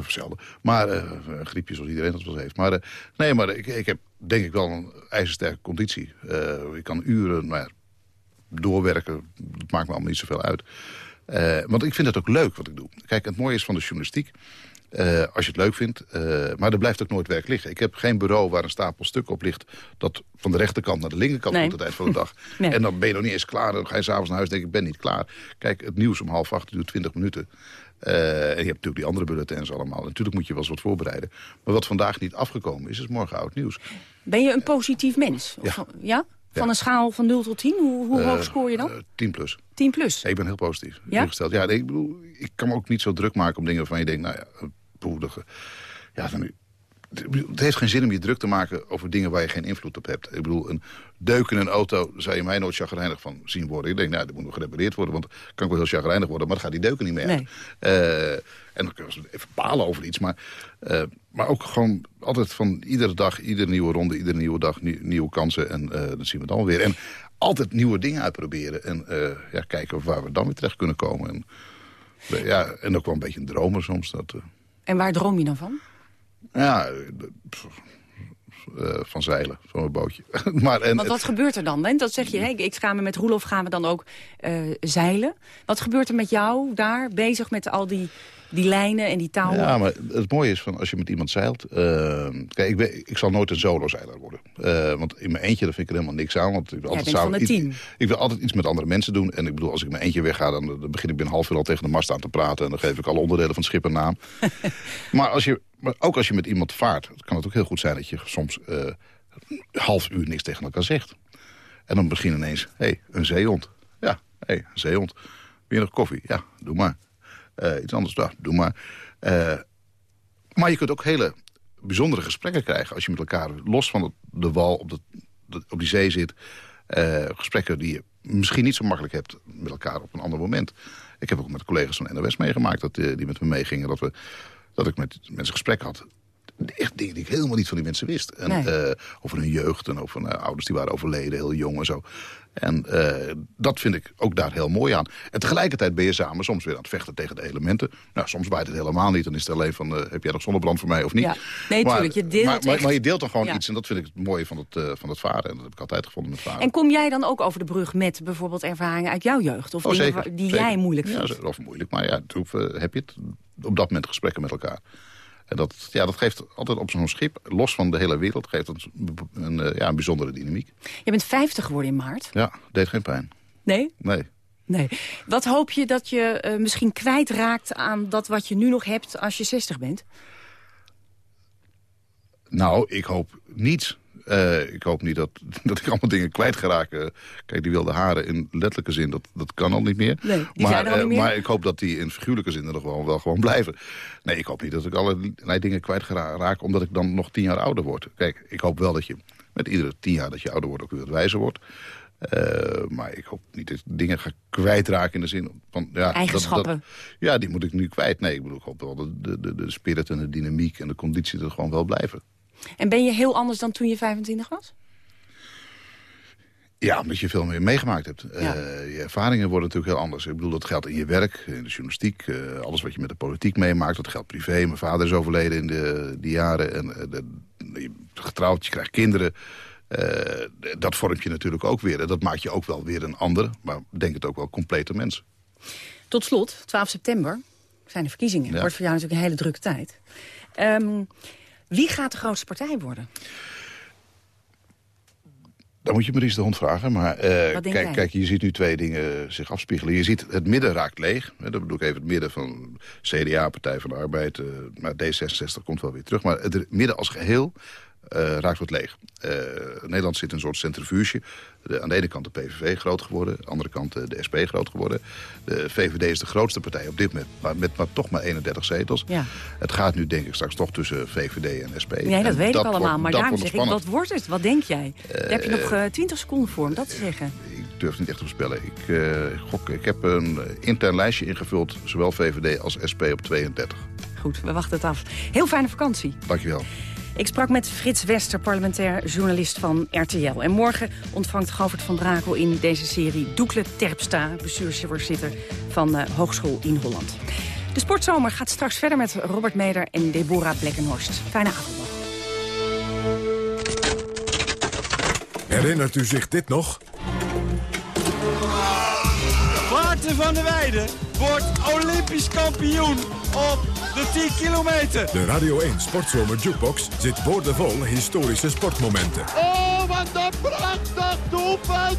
Zelden. Maar een griepje zoals iedereen dat wel heeft. Maar nee, maar ik, ik heb denk ik wel een ijzersterke conditie. ik kan uren, nou ja, doorwerken, dat maakt me allemaal niet zoveel uit. Uh, want ik vind het ook leuk wat ik doe. Kijk, het mooie is van de journalistiek... Uh, als je het leuk vindt, uh, maar er blijft ook nooit werk liggen. Ik heb geen bureau waar een stapel stukken op ligt... dat van de rechterkant naar de linkerkant nee. komt het eind van de dag. *laughs* nee. En dan ben je nog niet eens klaar. Dan ga je s'avonds naar huis en denk ik, ben niet klaar. Kijk, het nieuws om half acht duurt 20 minuten. Uh, en je hebt natuurlijk die andere bulletins allemaal. Natuurlijk moet je wel eens wat voorbereiden. Maar wat vandaag niet afgekomen is, is morgen oud nieuws. Ben je een positief mens? Of, ja. ja? Van een schaal van 0 tot 10, hoe, hoe uh, hoog scoor je dan? Uh, 10 plus. 10 plus? Nee, ik ben heel positief ja? Ja, nee, ik, bedoel, ik kan me ook niet zo druk maken om dingen waarvan je denkt... nou ja, poedige. Ja, dan, het heeft geen zin om je druk te maken over dingen waar je geen invloed op hebt. Ik bedoel, een deuk in een auto, zou je mij nooit chagrijnig van zien worden. Ik denk, nou, dat moet nog gerepareerd worden, want kan ik wel heel chagrijnig worden, maar dan gaat die deuken niet meer nee. uh, en dan kunnen we even balen over iets, maar, uh, maar ook gewoon altijd van iedere dag, iedere nieuwe ronde, iedere nieuwe dag, nieuw, nieuwe kansen en uh, dan zien we het dan weer. En altijd nieuwe dingen uitproberen en ja, kijken waar we dan weer terecht kunnen komen. En, Ja, en ook wel een beetje een dromer soms. Dat, eh, En waar droom je dan van? Ja, eh, van zeilen, zo'n bootje. *laughs* maar, en, Want wat gebeurt er dan? Hè? Dat zeg je, hè? ik ga me met Roelof gaan we dan ook eh, zeilen. Wat gebeurt er met jou daar, bezig met al die, die lijnen en die touwen? Ja, maar het mooie is van als je met iemand zeilt... eh, kijk, ik, ben, ik zal nooit een solo-zeiler worden. Eh, want in mijn eentje daar vind ik er helemaal niks aan. Want ik wil, altijd iets- ik wil altijd iets met andere mensen doen. En ik bedoel, als ik mijn eentje wegga... dan, dan begin ik binnen half uur al tegen de mast aan te praten... en dan geef ik alle onderdelen van het schip een naam. *laughs* maar, als je, maar ook als je met iemand vaart... kan het ook heel goed zijn dat je soms een half uur niks tegen elkaar zegt. En dan begin ineens, hé, hey, een zeehond. Ja, hé, hey, een zeehond. Wil je nog koffie? Ja, doe maar. Eh, iets anders, ja, doe maar. Eh, maar je kunt ook hele bijzondere gesprekken krijgen... als je met elkaar los van de wal op, de, op die zee zit. eh, gesprekken die je misschien niet zo makkelijk hebt met elkaar op een ander moment. Ik heb ook met collega's van NOS meegemaakt dat, die met me meegingen... Dat, we, dat ik met mensen gesprekken had echt dingen die ik helemaal niet van die mensen wist. En, Nee. eh, over hun jeugd en over eh, ouders die waren overleden, heel jong en zo. En eh, dat vind ik ook daar heel mooi aan. En tegelijkertijd ben je samen soms weer aan het vechten tegen de elementen. Nou, soms waait het helemaal niet. Dan is het alleen van, heb jij nog zonnebrand voor mij of niet? Ja. Nee, maar, tuurlijk, je deelt maar, maar, maar je deelt dan gewoon Ja. iets. En dat vind ik het mooie van het, van het varen. En dat heb ik altijd gevonden met varen. En kom jij dan ook over de brug met bijvoorbeeld ervaringen uit jouw jeugd? Of Oh, dingen zeker, die zeker. jij moeilijk Ja, vindt? ze- of moeilijk, maar ja, toen heb je het op dat moment gesprekken met elkaar. En dat, ja, dat geeft altijd op zo'n schip, los van de hele wereld, geeft dat een, een, eh, ja, een bijzondere dynamiek. Je bent 50 geworden in maart. Ja, deed geen pijn. Nee? Nee. Nee. Wat hoop je dat je eh, misschien kwijtraakt aan dat wat je nu nog hebt als je 60 bent? Nou, ik hoop niet. Eh, ik hoop niet dat, *laughs* dat ik allemaal dingen kwijt ga raken. Kijk, die wilde haren in letterlijke zin, dat, dat kan al niet meer. Nee, die maar, zijn al eh, niet meer? maar ik hoop dat die in figuurlijke zin er nog wel, gewoon blijven. Nee, ik hoop niet dat ik allerlei dingen kwijt ga ra- raken... omdat ik dan nog tien jaar ouder word. Kijk, ik hoop wel dat je met iedere tien jaar dat je ouder wordt... ook weer wat wijzer wordt. Eh, maar ik hoop niet dat ik dingen ga kwijtraken in de zin van... Ja, dat- Eigenschappen. Dat, ja, die moet ik nu kwijt. Nee, ik bedoel, ik hoop wel dat de, de, de spirit en de dynamiek en de conditie er gewoon wel blijven. En ben je heel anders dan toen je 25 was? Ja, omdat je veel meer meegemaakt hebt. Eh, je ervaringen worden natuurlijk heel anders. Ik bedoel, dat geldt in je werk, in de journalistiek. eh, alles wat je met de politiek meemaakt, dat geldt privé. Mijn vader is overleden in de, die jaren. En, eh, de, je getrouwd, je krijgt kinderen. Dat vormt je natuurlijk ook weer. En dat maakt je ook wel weer een ander. Maar denk het ook wel complete mens. Tot slot, 12 september zijn de verkiezingen. Ja. Wordt voor jou natuurlijk een hele drukke tijd. Ehm, wie gaat de grootste partij worden? Dan moet je Maurice de Hond vragen. Maar eh, kijk, jij? kijk, je ziet nu twee dingen zich afspiegelen. Je ziet het midden raakt leeg. Dat bedoel ik even het midden van CDA, Partij van de Arbeid. eh maar D66 komt wel weer terug. Maar het midden als geheel eh, raakt wat leeg. Eh, Nederland zit in een soort centrifuge. De, aan de ene kant de PVV groot geworden. Aan de andere kant eh, de SP groot geworden. De VVD is de grootste partij op dit moment. Maar met maar toch maar 31 zetels. Ja. Het gaat nu denk ik straks toch tussen VVD en SP. Nee, dat En weet ik allemaal. wordt- maar daarom zeg ik, wat wordt het? Wat denk jij? Daar heb je nog Eh, eh, 20 seconden voor om dat te zeggen. Ik durf het niet echt te voorspellen. Ik, gok, ik heb een intern lijstje ingevuld, zowel VVD als SP op 32. Goed, we wachten het af. Heel fijne vakantie. Dankjewel. Ik sprak met Frits Wester, parlementair journalist van RTL. En morgen ontvangt Govert van Brakel in deze serie Doekle Terpstra... bestuursvoorzitter van eh, Hogeschool in Holland. De sportzomer gaat straks verder met Robert Meder en Deborah Blekkenhorst. Fijne avond nog. Herinnert u zich dit nog? Maarten van der Weijden wordt Olympisch kampioen op de 10 kilometer. De Radio 1 Sportzomer Jukebox zit boordevol historische sportmomenten. Oh, wat een prachtig doelpunt!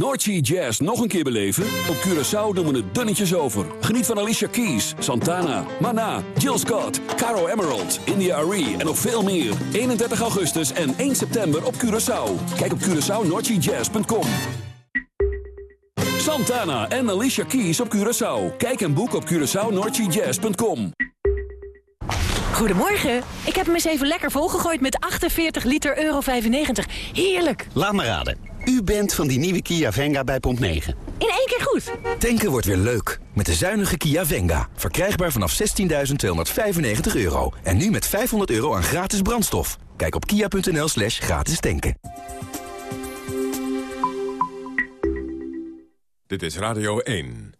Noordsea Jazz nog een keer beleven? Op Curaçao doen we het dunnetjes over. Geniet van Alicia Keys, Santana, Mana, Jill Scott, Caro Emerald, India Arie en nog veel meer. 31 augustus en 1 september op Curaçao. Kijk op CuraçaoNoordseaJazz.com. Santana en Alicia Keys op Curaçao. Kijk en boek op CuraçaoNoordseaJazz.com. Goedemorgen. Ik heb hem eens even lekker volgegooid met 48 liter euro 95. Heerlijk. Laat me raden. U bent van die nieuwe Kia Venga bij Pomp 9. In één keer goed. Tanken wordt weer leuk. Met de zuinige Kia Venga. Verkrijgbaar vanaf 16.295 euro. En nu met 500 euro aan gratis brandstof. Kijk op kia.nl slash gratis tanken. Dit is Radio 1.